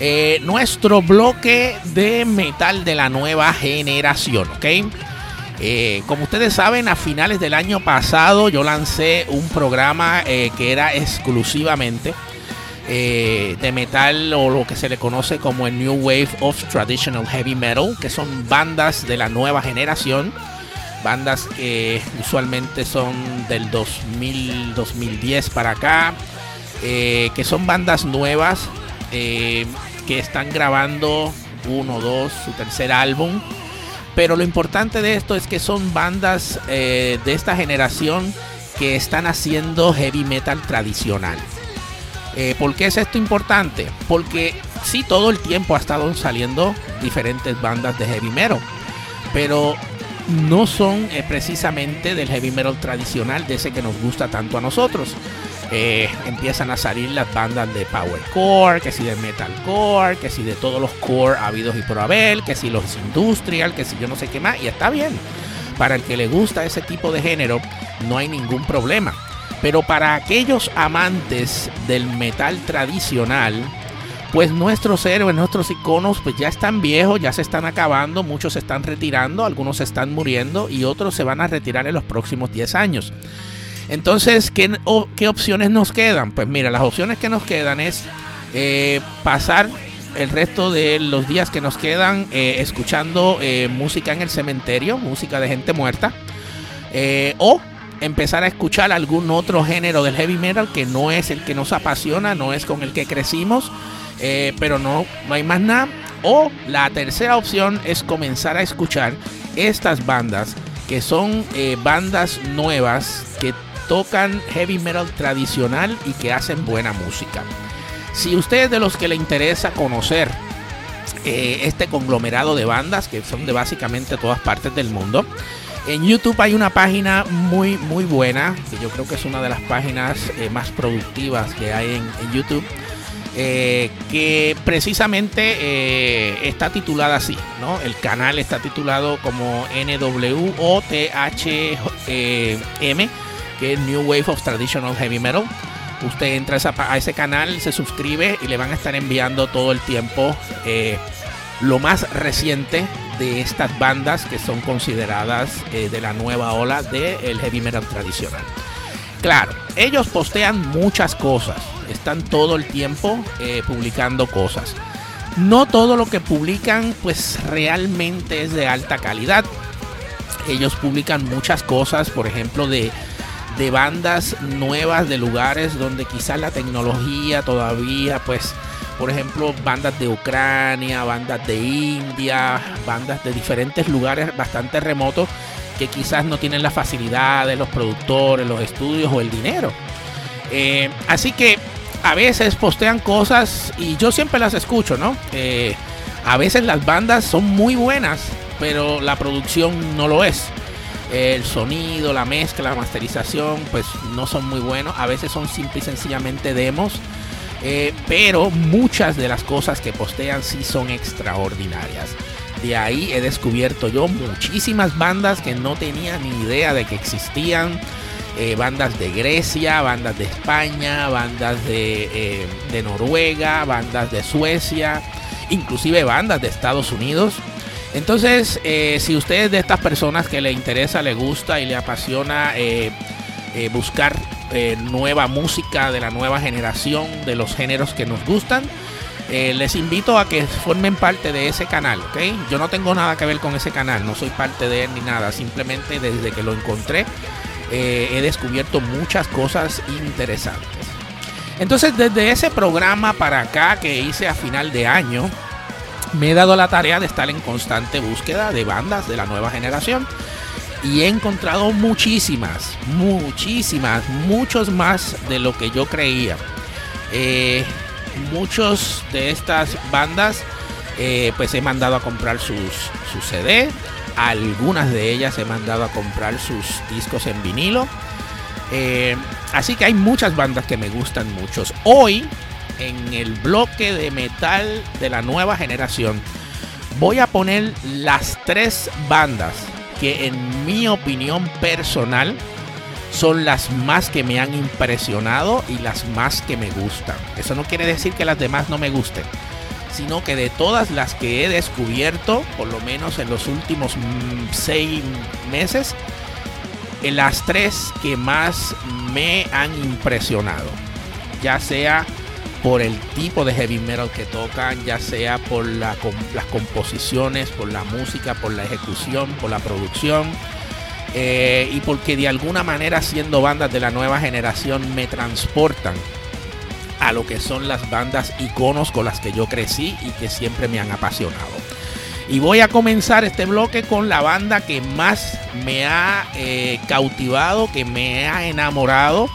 [SPEAKER 1] eh, nuestro bloque de metal de la nueva generación, ¿ok? Eh, como ustedes saben, a finales del año pasado yo lancé un programa eh, que era exclusivamente eh, de metal o lo que se le conoce como el New Wave of Traditional Heavy Metal, que son bandas de la nueva generación, bandas que usualmente son del 2000, 2010 para acá, eh, que son bandas nuevas eh, que están grabando uno, dos, su tercer álbum. Pero lo importante de esto es que son bandas de esta generación que están haciendo heavy metal tradicional. Eh, ¿Por qué es esto importante? Porque sí, todo el tiempo ha estado saliendo diferentes bandas de heavy metal, pero no son eh, precisamente del heavy metal tradicional, de ese que nos gusta tanto a nosotros. Eh, empiezan a salir las bandas de power core, que si de metalcore, que si de todos los core habidos y por haber, que si los industrial, que si yo no sé qué más, y está bien. Para el que le gusta ese tipo de género, no hay ningún problema. Pero para aquellos amantes del metal tradicional, pues nuestros héroes, nuestros iconos, pues ya están viejos, ya se están acabando, muchos se están retirando, algunos se están muriendo y otros se van a retirar en los próximos 10 años. Entonces, ¿qué, opciones nos quedan? Pues mira, las opciones que nos quedan es eh, pasar el resto de los días que nos quedan eh, escuchando eh, música en el cementerio, música de gente muerta, o empezar a escuchar algún otro género del heavy metal que no es el que nos apasiona, no es con el que crecimos, eh, pero no, no hay más nada. O la tercera opción es comenzar a escuchar estas bandas que son eh, bandas nuevas que tocan heavy metal tradicional y que hacen buena música. Si usted es de los que le interesa conocer eh, este conglomerado de bandas que son de básicamente todas partes del mundo, en YouTube hay una página muy muy buena, que yo creo que es una de las páginas eh, más productivas que hay en, YouTube, eh, que precisamente eh, está titulada así, ¿no? El canal está titulado como NWOTHM, que es New Wave of Traditional Heavy Metal. Usted entra a, ese canal, se suscribe y le van a estar enviando todo el tiempo lo más reciente de estas bandas que son consideradas eh, de la nueva ola del heavy metal tradicional. Claro, ellos postean muchas cosas, están todo el tiempo eh, publicando cosas. No todo lo que publican pues realmente es de alta calidad. Ellos publican muchas cosas, por ejemplo, de, de bandas nuevas, de lugares donde quizás la tecnología todavía pues por ejemplo, bandas de Ucrania, bandas de India, bandas de diferentes lugares bastante remotos que quizás no tienen la facilidad de los productores, los estudios o el dinero. Eh, así que a veces postean cosas y yo siempre las escucho, ¿no? Eh, a veces las bandas son muy buenas, pero la producción no lo es. El sonido, la mezcla, la masterización, pues no son muy buenos. A veces son simple y sencillamente demos. Eh, pero muchas de las cosas que postean sí son extraordinarias. De ahí he descubierto yo muchísimas bandas que no tenía ni idea de que existían. Eh, bandas de Grecia, bandas de España, bandas de, eh, de Noruega, bandas de Suecia, inclusive bandas de Estados Unidos. Entonces, si usted es de estas personas que le interesa, le gusta y le apasiona buscar eh, nueva música de la nueva generación, de los géneros que nos gustan, eh, les invito a que formen parte de ese canal, ¿ok? Yo no tengo nada que ver con ese canal, no soy parte de él ni nada, simplemente desde que lo encontré eh, he descubierto muchas cosas interesantes. Entonces, desde ese programa para acá que hice a final de año, me he dado la tarea de estar en constante búsqueda de bandas de la nueva generación y he encontrado muchísimas, muchísimas, muchos más de lo que yo creía. Eh, muchos de estas bandas, eh, pues he mandado a comprar sus, sus CD. algunas de ellas he mandado a comprar sus discos en vinilo. Eh, así que hay muchas bandas que me gustan muchos. Hoy, en el bloque de metal de la nueva generación, voy a poner las tres bandas que en mi opinión personal son las más que me han impresionado y las más que me gustan. Eso no quiere decir que las demás no me gusten, sino que de todas las que he descubierto, por lo menos en los últimos mm, seis meses, las tres que más me han impresionado. Ya sea por el tipo de heavy metal que tocan, ya sea por las composiciones, por la música, por la ejecución, por la producción. eh, y porque de alguna manera siendo bandas de la nueva generación me transportan a lo que son las bandas iconos con las que yo crecí y que siempre me han apasionado. Y voy a comenzar este bloque con la banda que más me ha eh, cautivado, que me ha enamorado,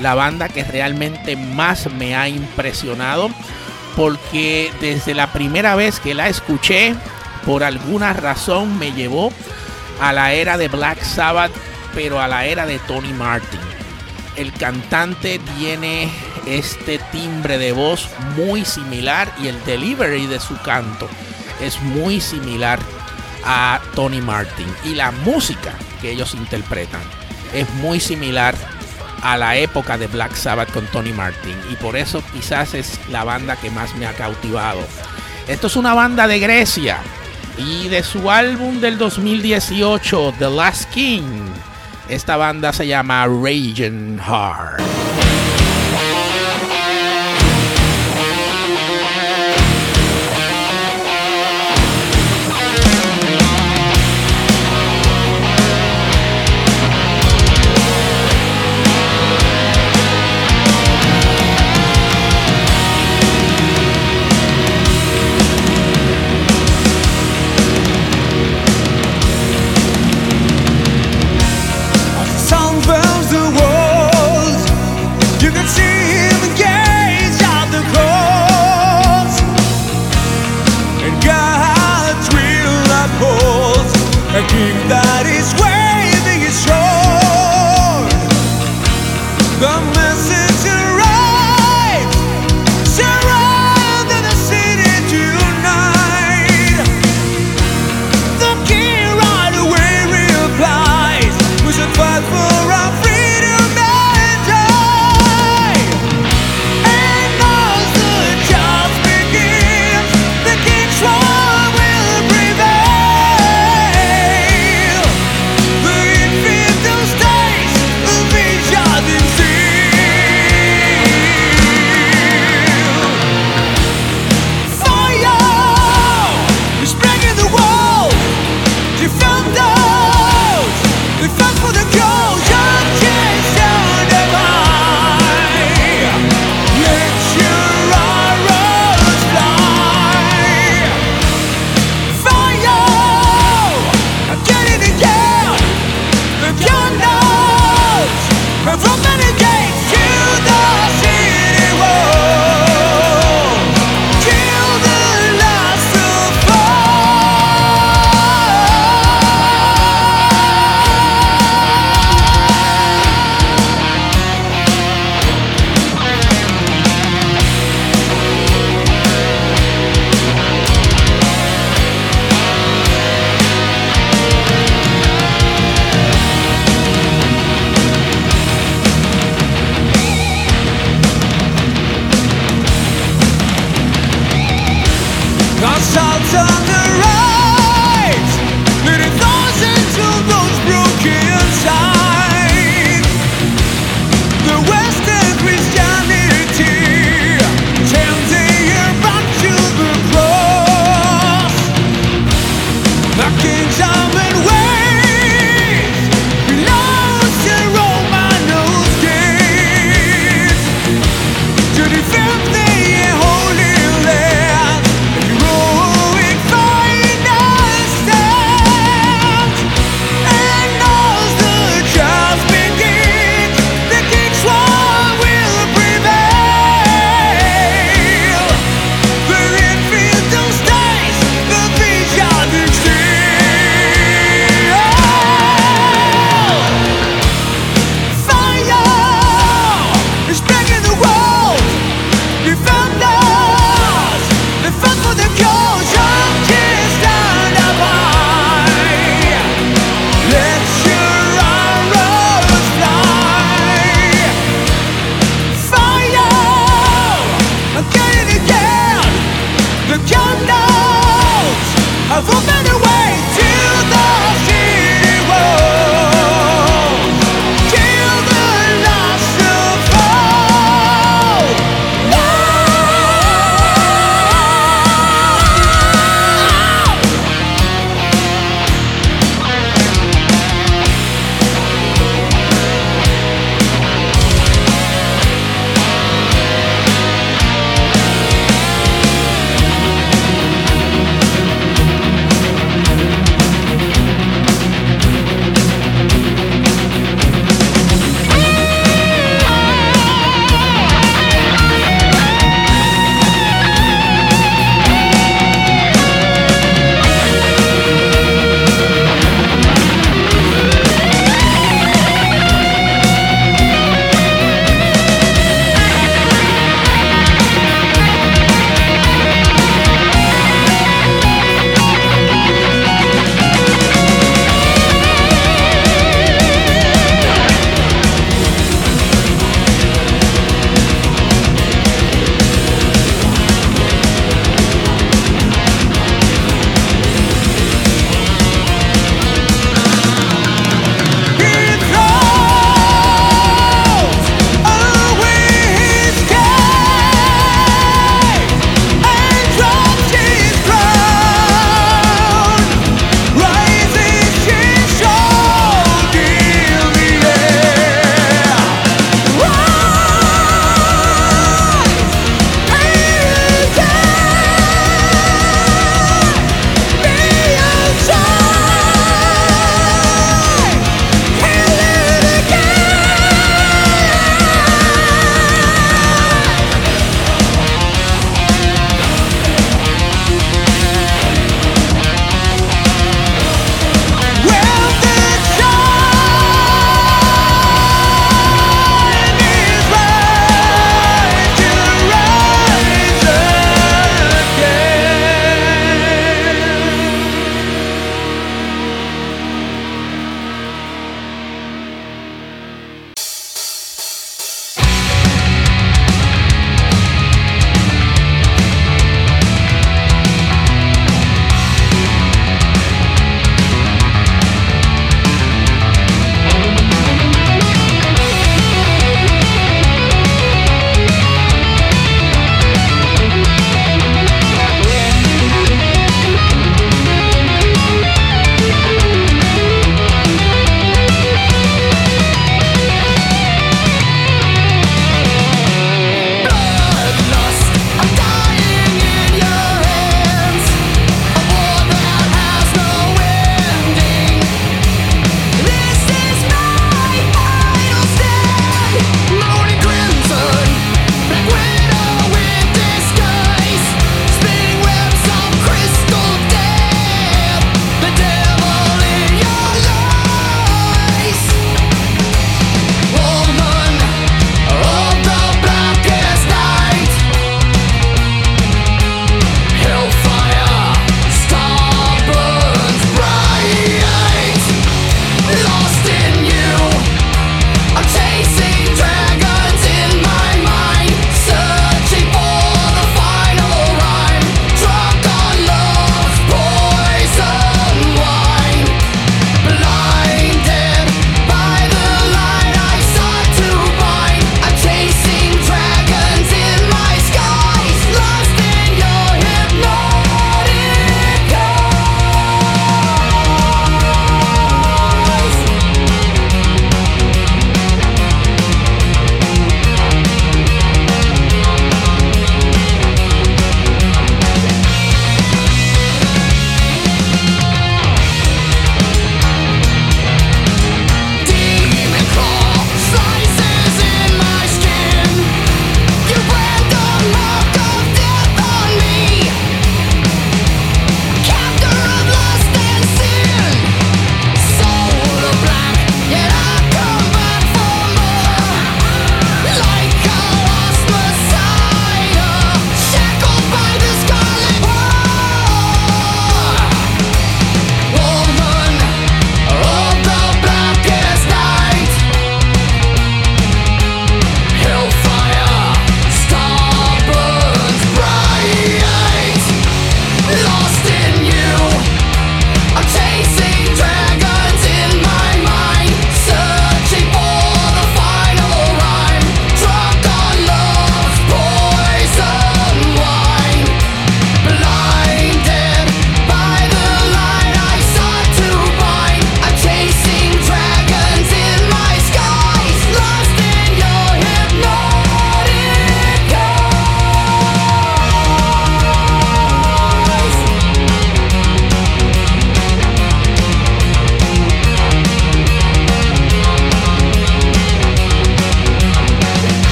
[SPEAKER 1] la banda que realmente más me ha impresionado, porque desde la primera vez que la escuché, por alguna razón me llevó a la era de Black Sabbath, pero a la era de Tony Martin. El cantante tiene este timbre de voz muy similar y el delivery de su canto es muy similar a Tony Martin. Y la música que ellos interpretan es muy similar a la época de Black Sabbath con Tony Martin. Y por eso quizás es la banda que más me ha cautivado. Esto es una banda de Grecia. Y de su álbum del 2018, The Last King, esta banda se llama Raging Heart.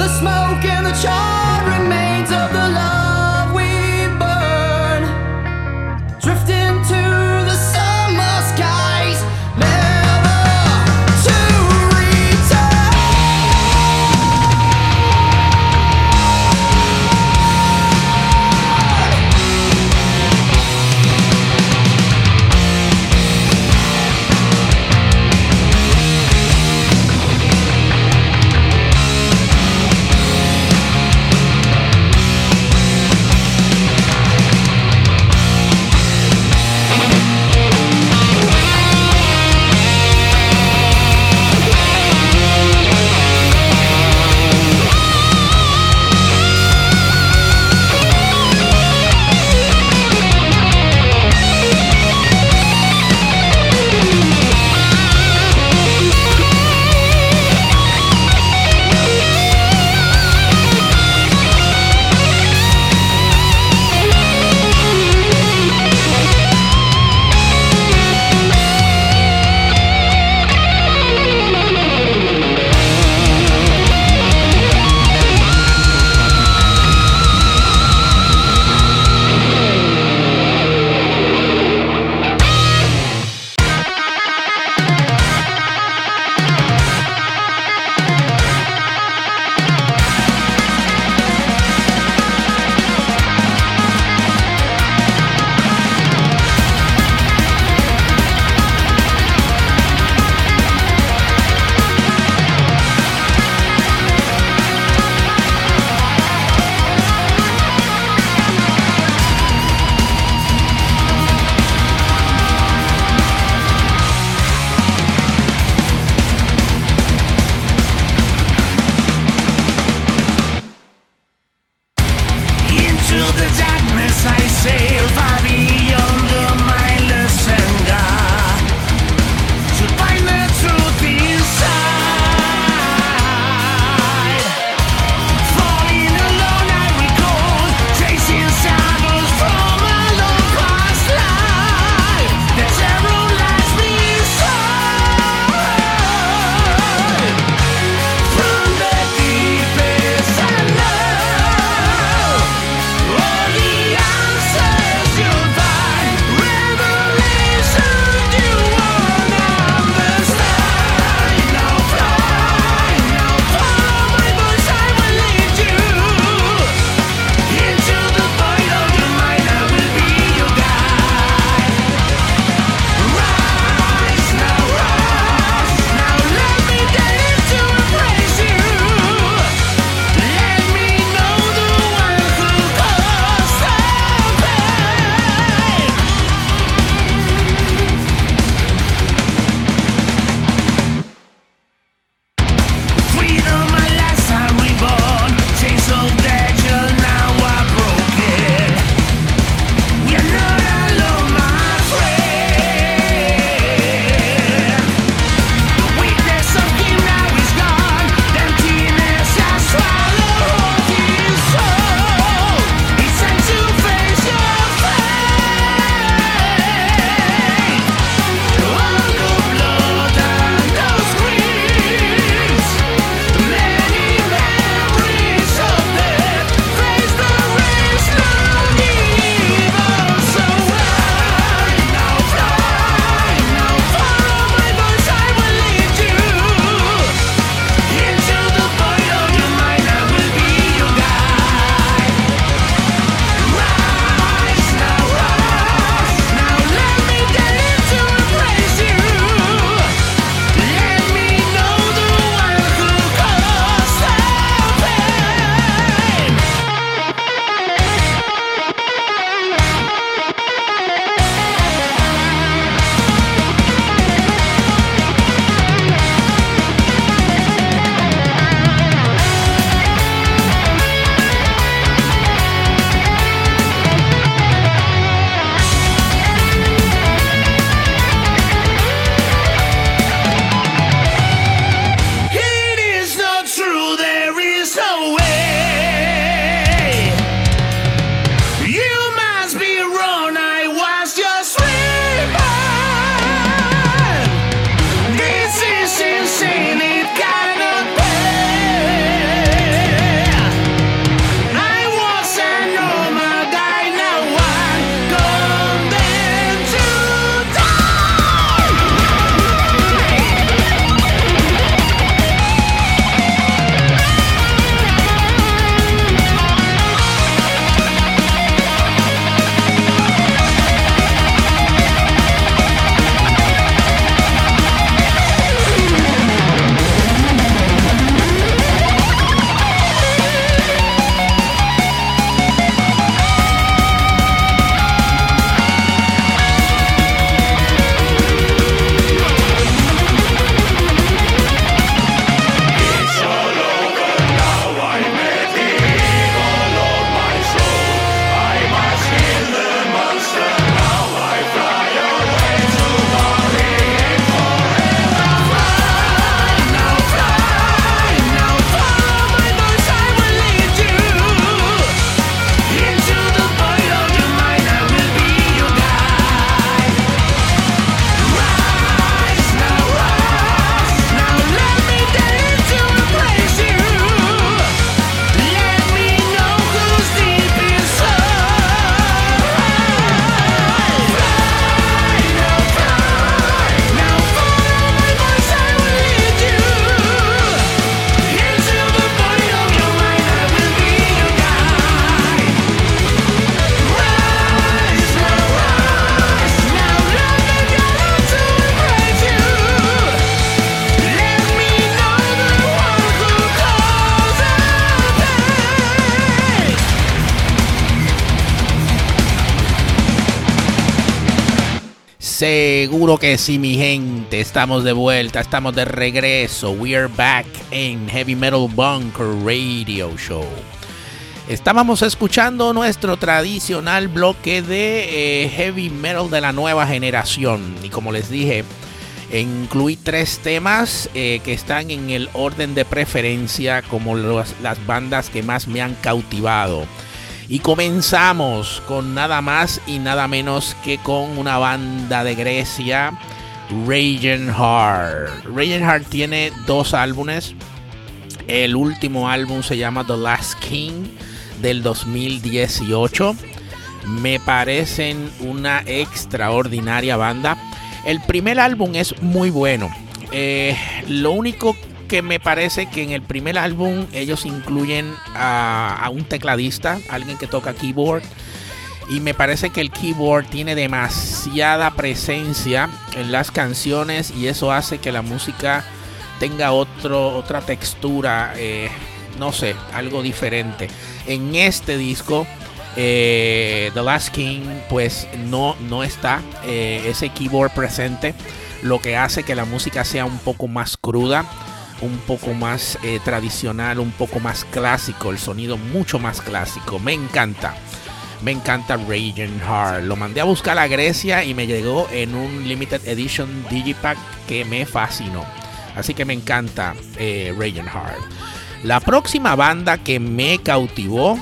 [SPEAKER 2] the smoke and the charm.
[SPEAKER 1] Seguro que sí, mi gente. Estamos de vuelta, estamos de regreso. We are back in Heavy Metal Bunker Radio Show. Estábamos escuchando nuestro tradicional bloque de eh, heavy metal de la nueva generación. Y como les dije, incluí tres temas eh, que están en el orden de preferencia como las bandas que más me han cautivado. Y comenzamos con nada más y nada menos que con una banda de Grecia, Raging Heart. Raging Heart tiene dos álbumes. El último álbum se llama The Last King del 2018. Me parecen una extraordinaria banda. El primer álbum es muy bueno. Eh, lo único que me parece que en el primer álbum ellos incluyen a, un tecladista, alguien que toca keyboard. Y me parece que el keyboard tiene demasiada presencia en las canciones y eso hace que la música tenga otro, otra textura, eh, no sé, algo diferente. En este disco, eh, The Last King, pues no, no está eh, ese keyboard presente, lo que hace que la música sea un poco más cruda, un poco más eh, tradicional, un poco más clásico, el sonido mucho más clásico. Me encanta. Me encanta Raging Heart. Lo mandé a buscar a Grecia y me llegó en un Limited Edition Digipack que me fascinó. Así que me encanta eh, Raging Heart. La próxima banda que me cautivó,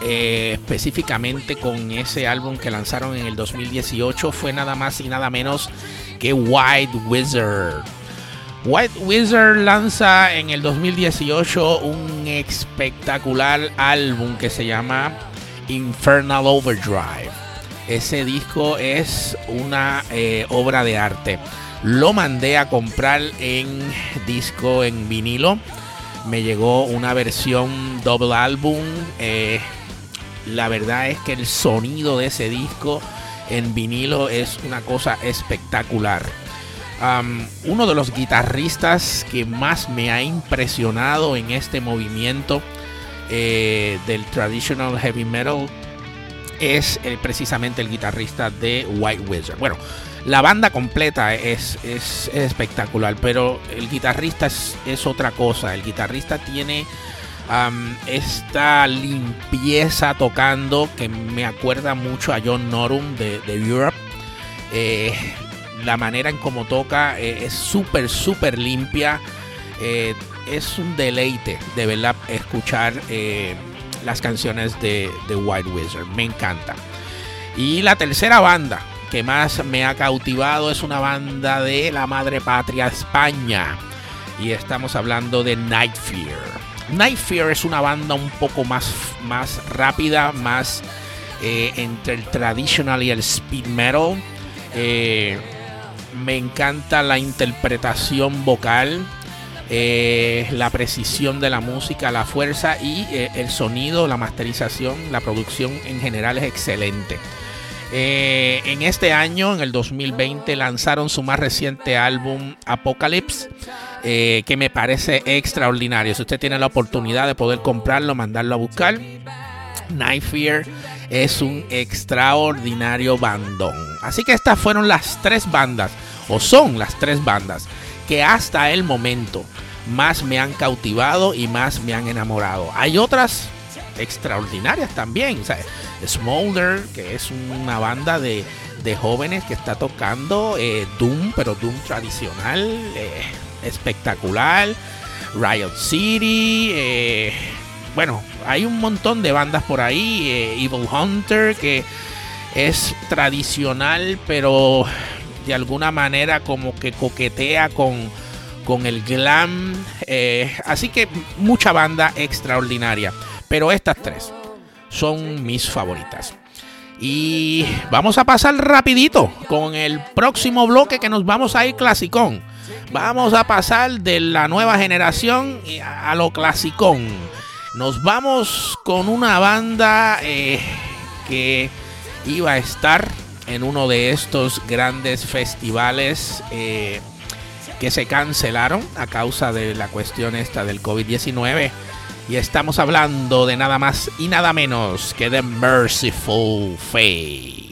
[SPEAKER 1] eh, específicamente con ese álbum que lanzaron en el 2018, fue nada más y nada menos que White Wizard. White Wizard lanza en el 2018 un espectacular álbum que se llama Infernal Overdrive. Ese disco es una eh, obra de arte. Lo mandé a comprar en disco en vinilo. Me llegó una versión doble álbum. Eh, la verdad es que el sonido de ese disco en vinilo es una cosa espectacular. Uno de los guitarristas que más me ha impresionado en este movimiento eh, del traditional heavy metal es precisamente el guitarrista de White Wizard. Bueno, la banda completa es, es- es espectacular, pero el guitarrista es, otra cosa. El guitarrista tiene esta limpieza tocando que me acuerda mucho a John Norum de, de Europe. Eh, la manera en cómo toca eh, es súper, súper limpia. Eh, es un deleite de verdad escuchar eh, las canciones de, de White Wizard. Me encanta. Y la tercera banda que más me ha cautivado es una banda de la madre patria España. Y estamos hablando de Night Fear. Night Fear es una banda un poco más, más rápida, más entre el traditional y el speed metal. Me encanta la interpretación vocal, eh, la precisión de la música, la fuerza y eh, el sonido, la masterización, la producción en general es excelente. Eh, en este año, en el 2020, lanzaron su más reciente álbum Apocalypse, que me parece extraordinario. Si usted tiene la oportunidad de poder comprarlo, mandarlo a buscar, Night Fear es un extraordinario bandón. Así que estas fueron las tres bandas, o son las tres bandas, que hasta el momento más me han cautivado y más me han enamorado. Hay otras extraordinarias también. O sea, Smolder, que es una banda de, de jóvenes que está tocando eh, Doom, pero Doom tradicional, eh, espectacular. Riot City, eh, bueno, hay un montón de bandas por ahí. eh, Evil Hunter, que es tradicional, pero de alguna manera como que coquetea con, con el glam. eh, así que mucha banda extraordinaria. Pero estas tres son mis favoritas. Y vamos a pasar rapidito con el próximo bloque que nos vamos a ir clasicón. Vamos a pasar de la nueva generación a lo clasicón. Nos vamos con una banda eh, que iba a estar en uno de estos grandes festivales eh, que se cancelaron a causa de la cuestión esta del COVID-19. Y estamos hablando de nada más y nada menos que de Merciful Fate.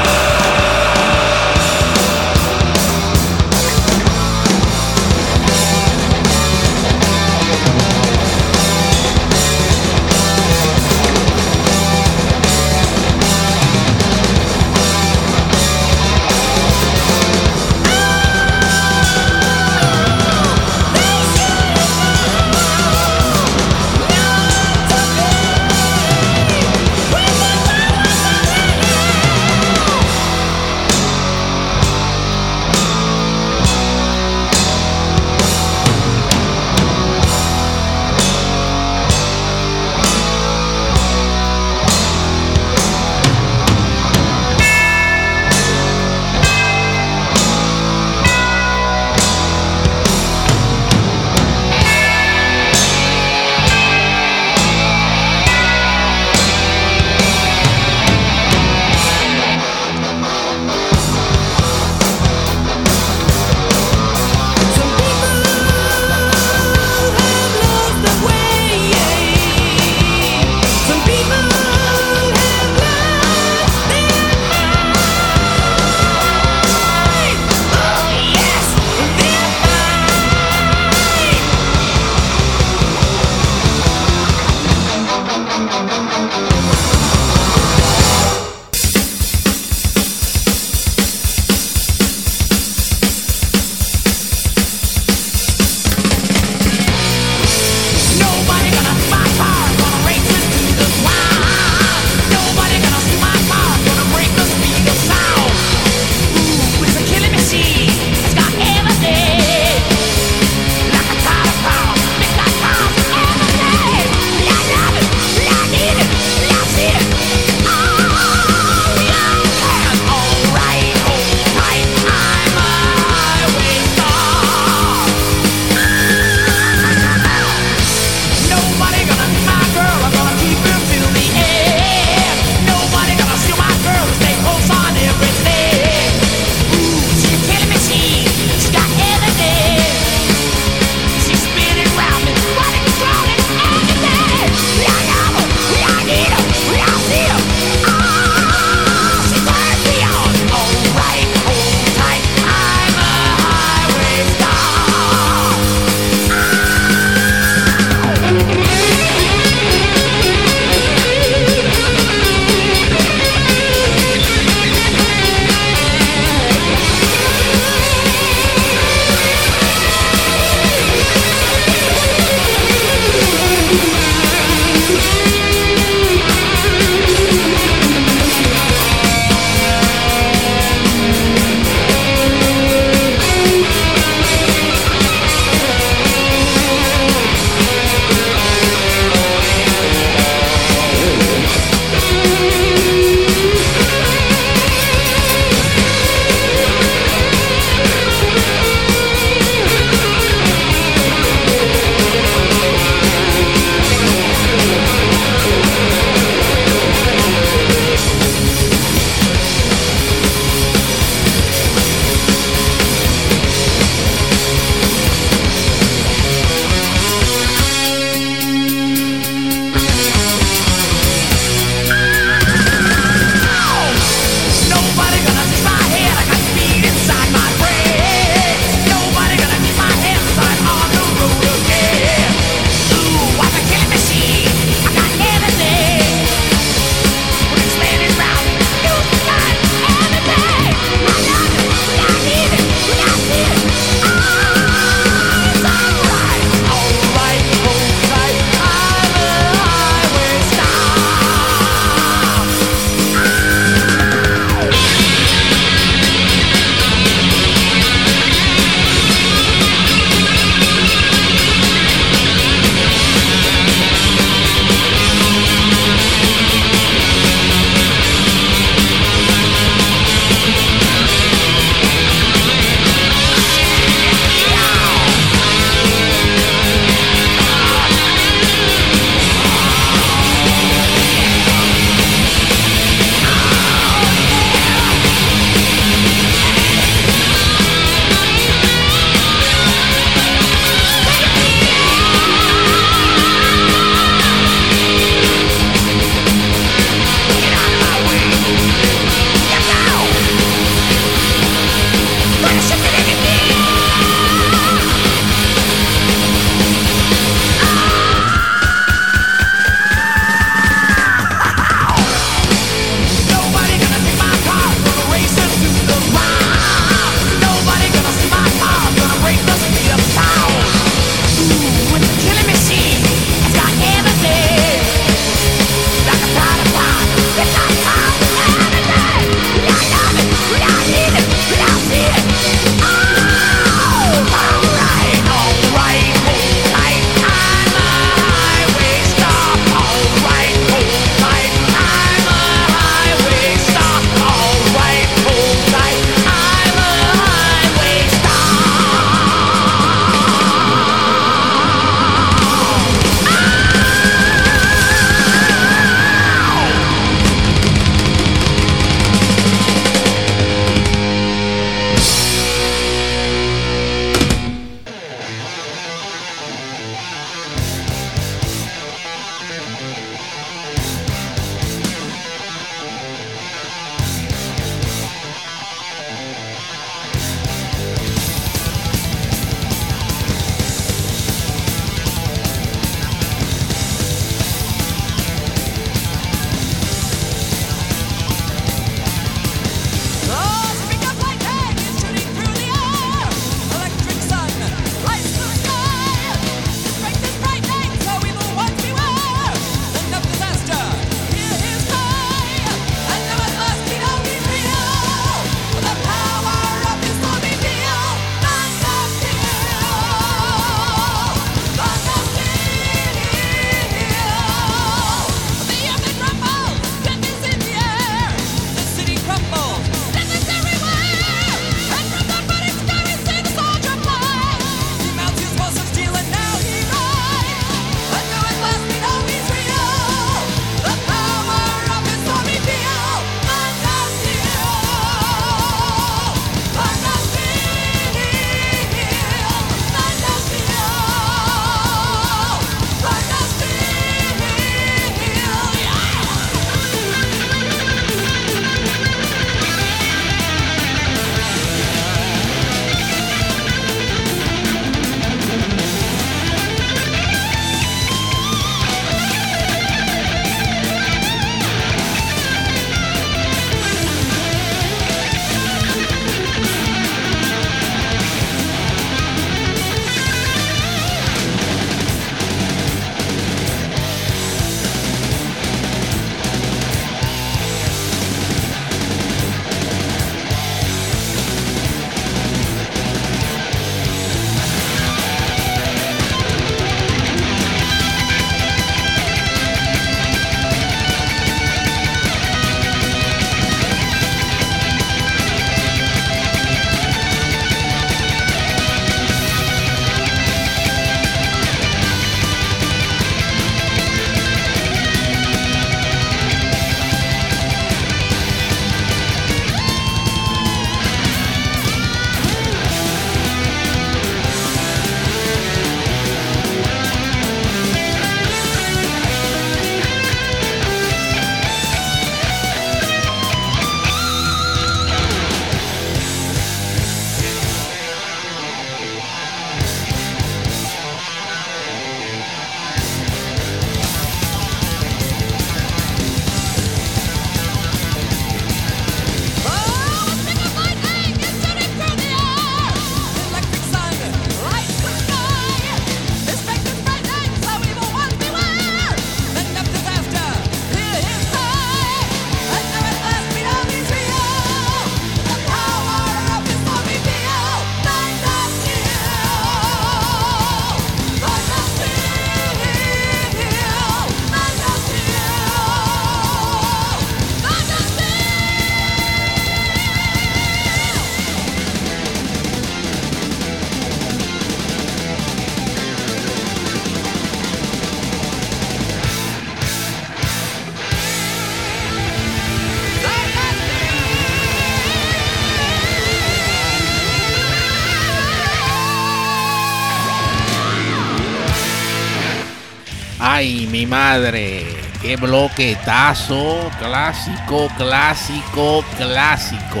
[SPEAKER 1] Mi madre, qué bloquetazo, clásico, clásico, clásico.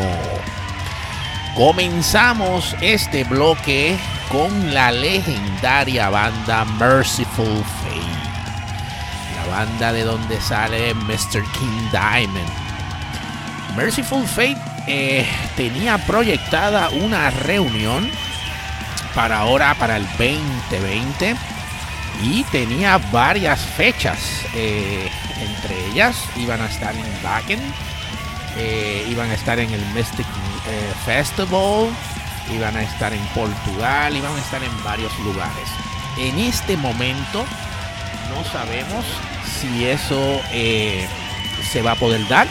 [SPEAKER 1] Comenzamos este bloque con la legendaria banda Merciful Fate, la banda de donde sale Mr. King Diamond. Merciful Fate eh, tenía proyectada una reunión para ahora, para el 2020 y tenía varias fechas. eh, entre ellas iban a estar en Wacken, eh, iban a estar en el Mystic eh, Festival, iban a estar en Portugal, iban a estar en varios lugares. En este momento no sabemos si eso se va a poder dar,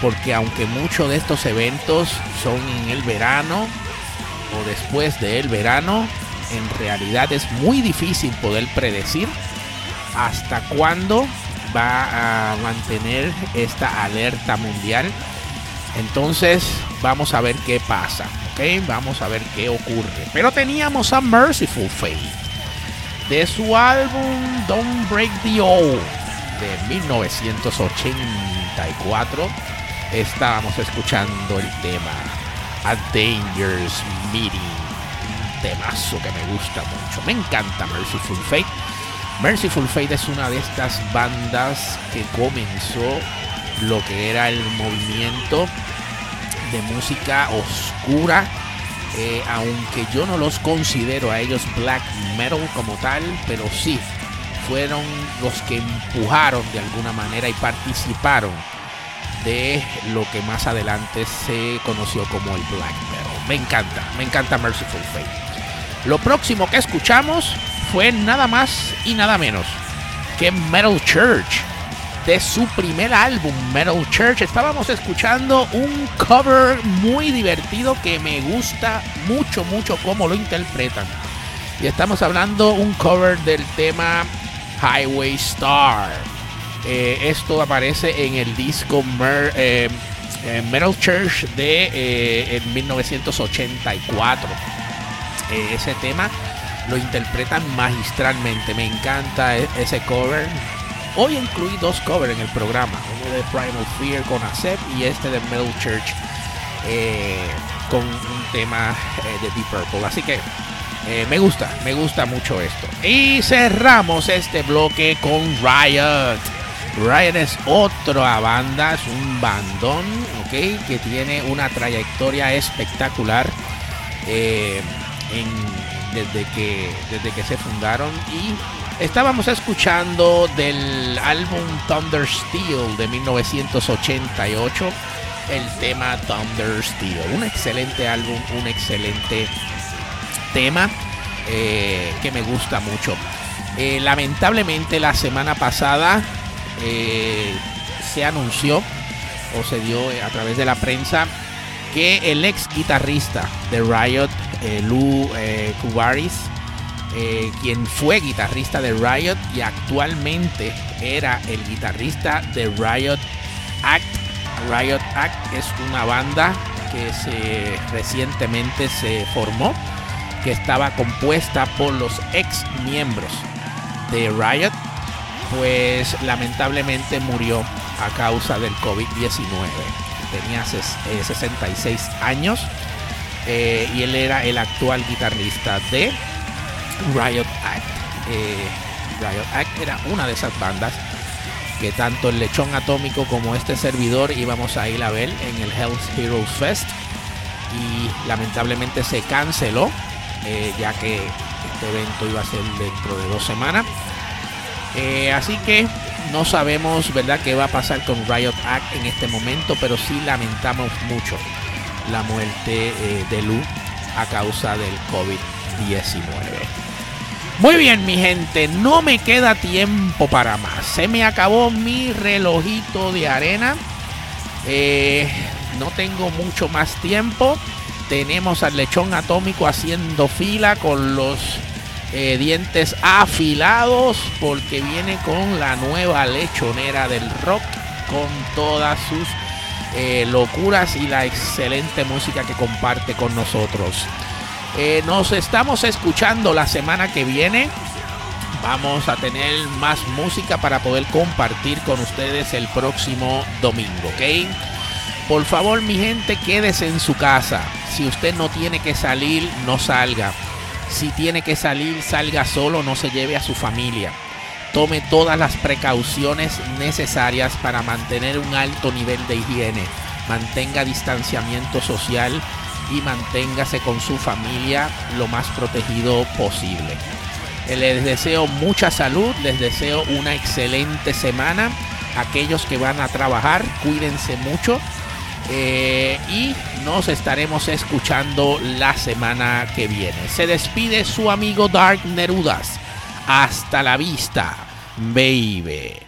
[SPEAKER 1] porque aunque muchos de estos eventos son en el verano o después del verano, en realidad es muy difícil poder predecir hasta cuándo va a mantener esta alerta mundial. Entonces vamos a ver qué pasa, ¿ok? Vamos a ver qué ocurre. Pero teníamos a Merciful Fate de su álbum Don't Break the Old de 1984. Estábamos escuchando el tema A Dangerous Meeting temazo que me gusta mucho. Me encanta Merciful Fate. Merciful Fate es una de estas bandas que comenzó lo que era el movimiento de música oscura. eh, aunque yo no los considero a ellos black metal como tal, pero sí fueron los que empujaron de alguna manera y participaron de lo que más adelante se conoció como el black metal. Me encanta, me encanta Merciful Fate. Lo próximo que escuchamos fue nada más y nada menos que Metal Church. De su primer álbum, Metal Church, estábamos escuchando un cover muy divertido que me gusta mucho, mucho cómo lo interpretan. Y estamos hablando un cover del tema Highway Star. Eh, esto aparece en el disco eh, eh, Metal Church de en 1984. Eh, ese tema lo interpretan magistralmente. Me encanta e- ese cover. Hoy incluí dos covers en el programa. Uno de Primal Fear con Acep y este de Metal Church eh, con un tema eh, de Deep Purple. Así que me gusta, me gusta mucho esto. Y cerramos este bloque con Riot. Riot es otra banda, es un bandón, ¿ok? Que tiene una trayectoria espectacular en- desde, que, desde que se fundaron. Y estábamos escuchando del álbum Thunder Steel de 1988 el tema Thunder Steel. Un excelente álbum, un excelente tema eh, que me gusta mucho. Eh, lamentablemente la semana pasada eh, se anunció o se dio a través de la prensa que el ex guitarrista de Riot, eh, Lou eh, Kubaris, eh, quien fue guitarrista de Riot y actualmente era el guitarrista de Riot Act. Riot Act es una banda que se recientemente se formó, que estaba compuesta por los ex miembros de Riot, pues lamentablemente murió a causa del COVID-19. Tenía ses- eh, 66 años eh, y él era el actual guitarrista de Riot Act. Eh, Riot Act era una de esas bandas que tanto el Lechón Atómico como este servidor íbamos a ir a ver en el Health Heroes Fest y lamentablemente se canceló ya que este evento iba a ser dentro de dos semanas. Así que no sabemos, ¿verdad?, qué va a pasar con Riot Act en este momento, pero sí lamentamos mucho la muerte eh, de Lu a causa del COVID-19. Muy bien, mi gente, no me queda tiempo para más. Se me acabó mi relojito de arena. Eh, no tengo mucho más tiempo. Tenemos al lechón atómico haciendo fila con los eh, dientes afilados porque viene con la nueva lechonera del rock con todas sus eh, locuras y la excelente música que comparte con nosotros. Eh, nos estamos escuchando la semana que viene. vamos a tener más música para poder compartir con ustedes el próximo domingo, ¿ok? Por favor, mi gente, quédese en su casa. Si usted no tiene que salir, no salga. Si tiene que salir, salga solo, no se lleve a su familia. Tome todas las precauciones necesarias para mantener un alto nivel de higiene. Mantenga distanciamiento social y manténgase con su familia lo más protegido posible. Eh, Les deseo mucha salud, les deseo una excelente semana. Aquellos que van a trabajar, cuídense mucho. Eh, y nos estaremos escuchando la semana que viene. Se despide su amigo Dark Nerudas. Hasta la vista, baby.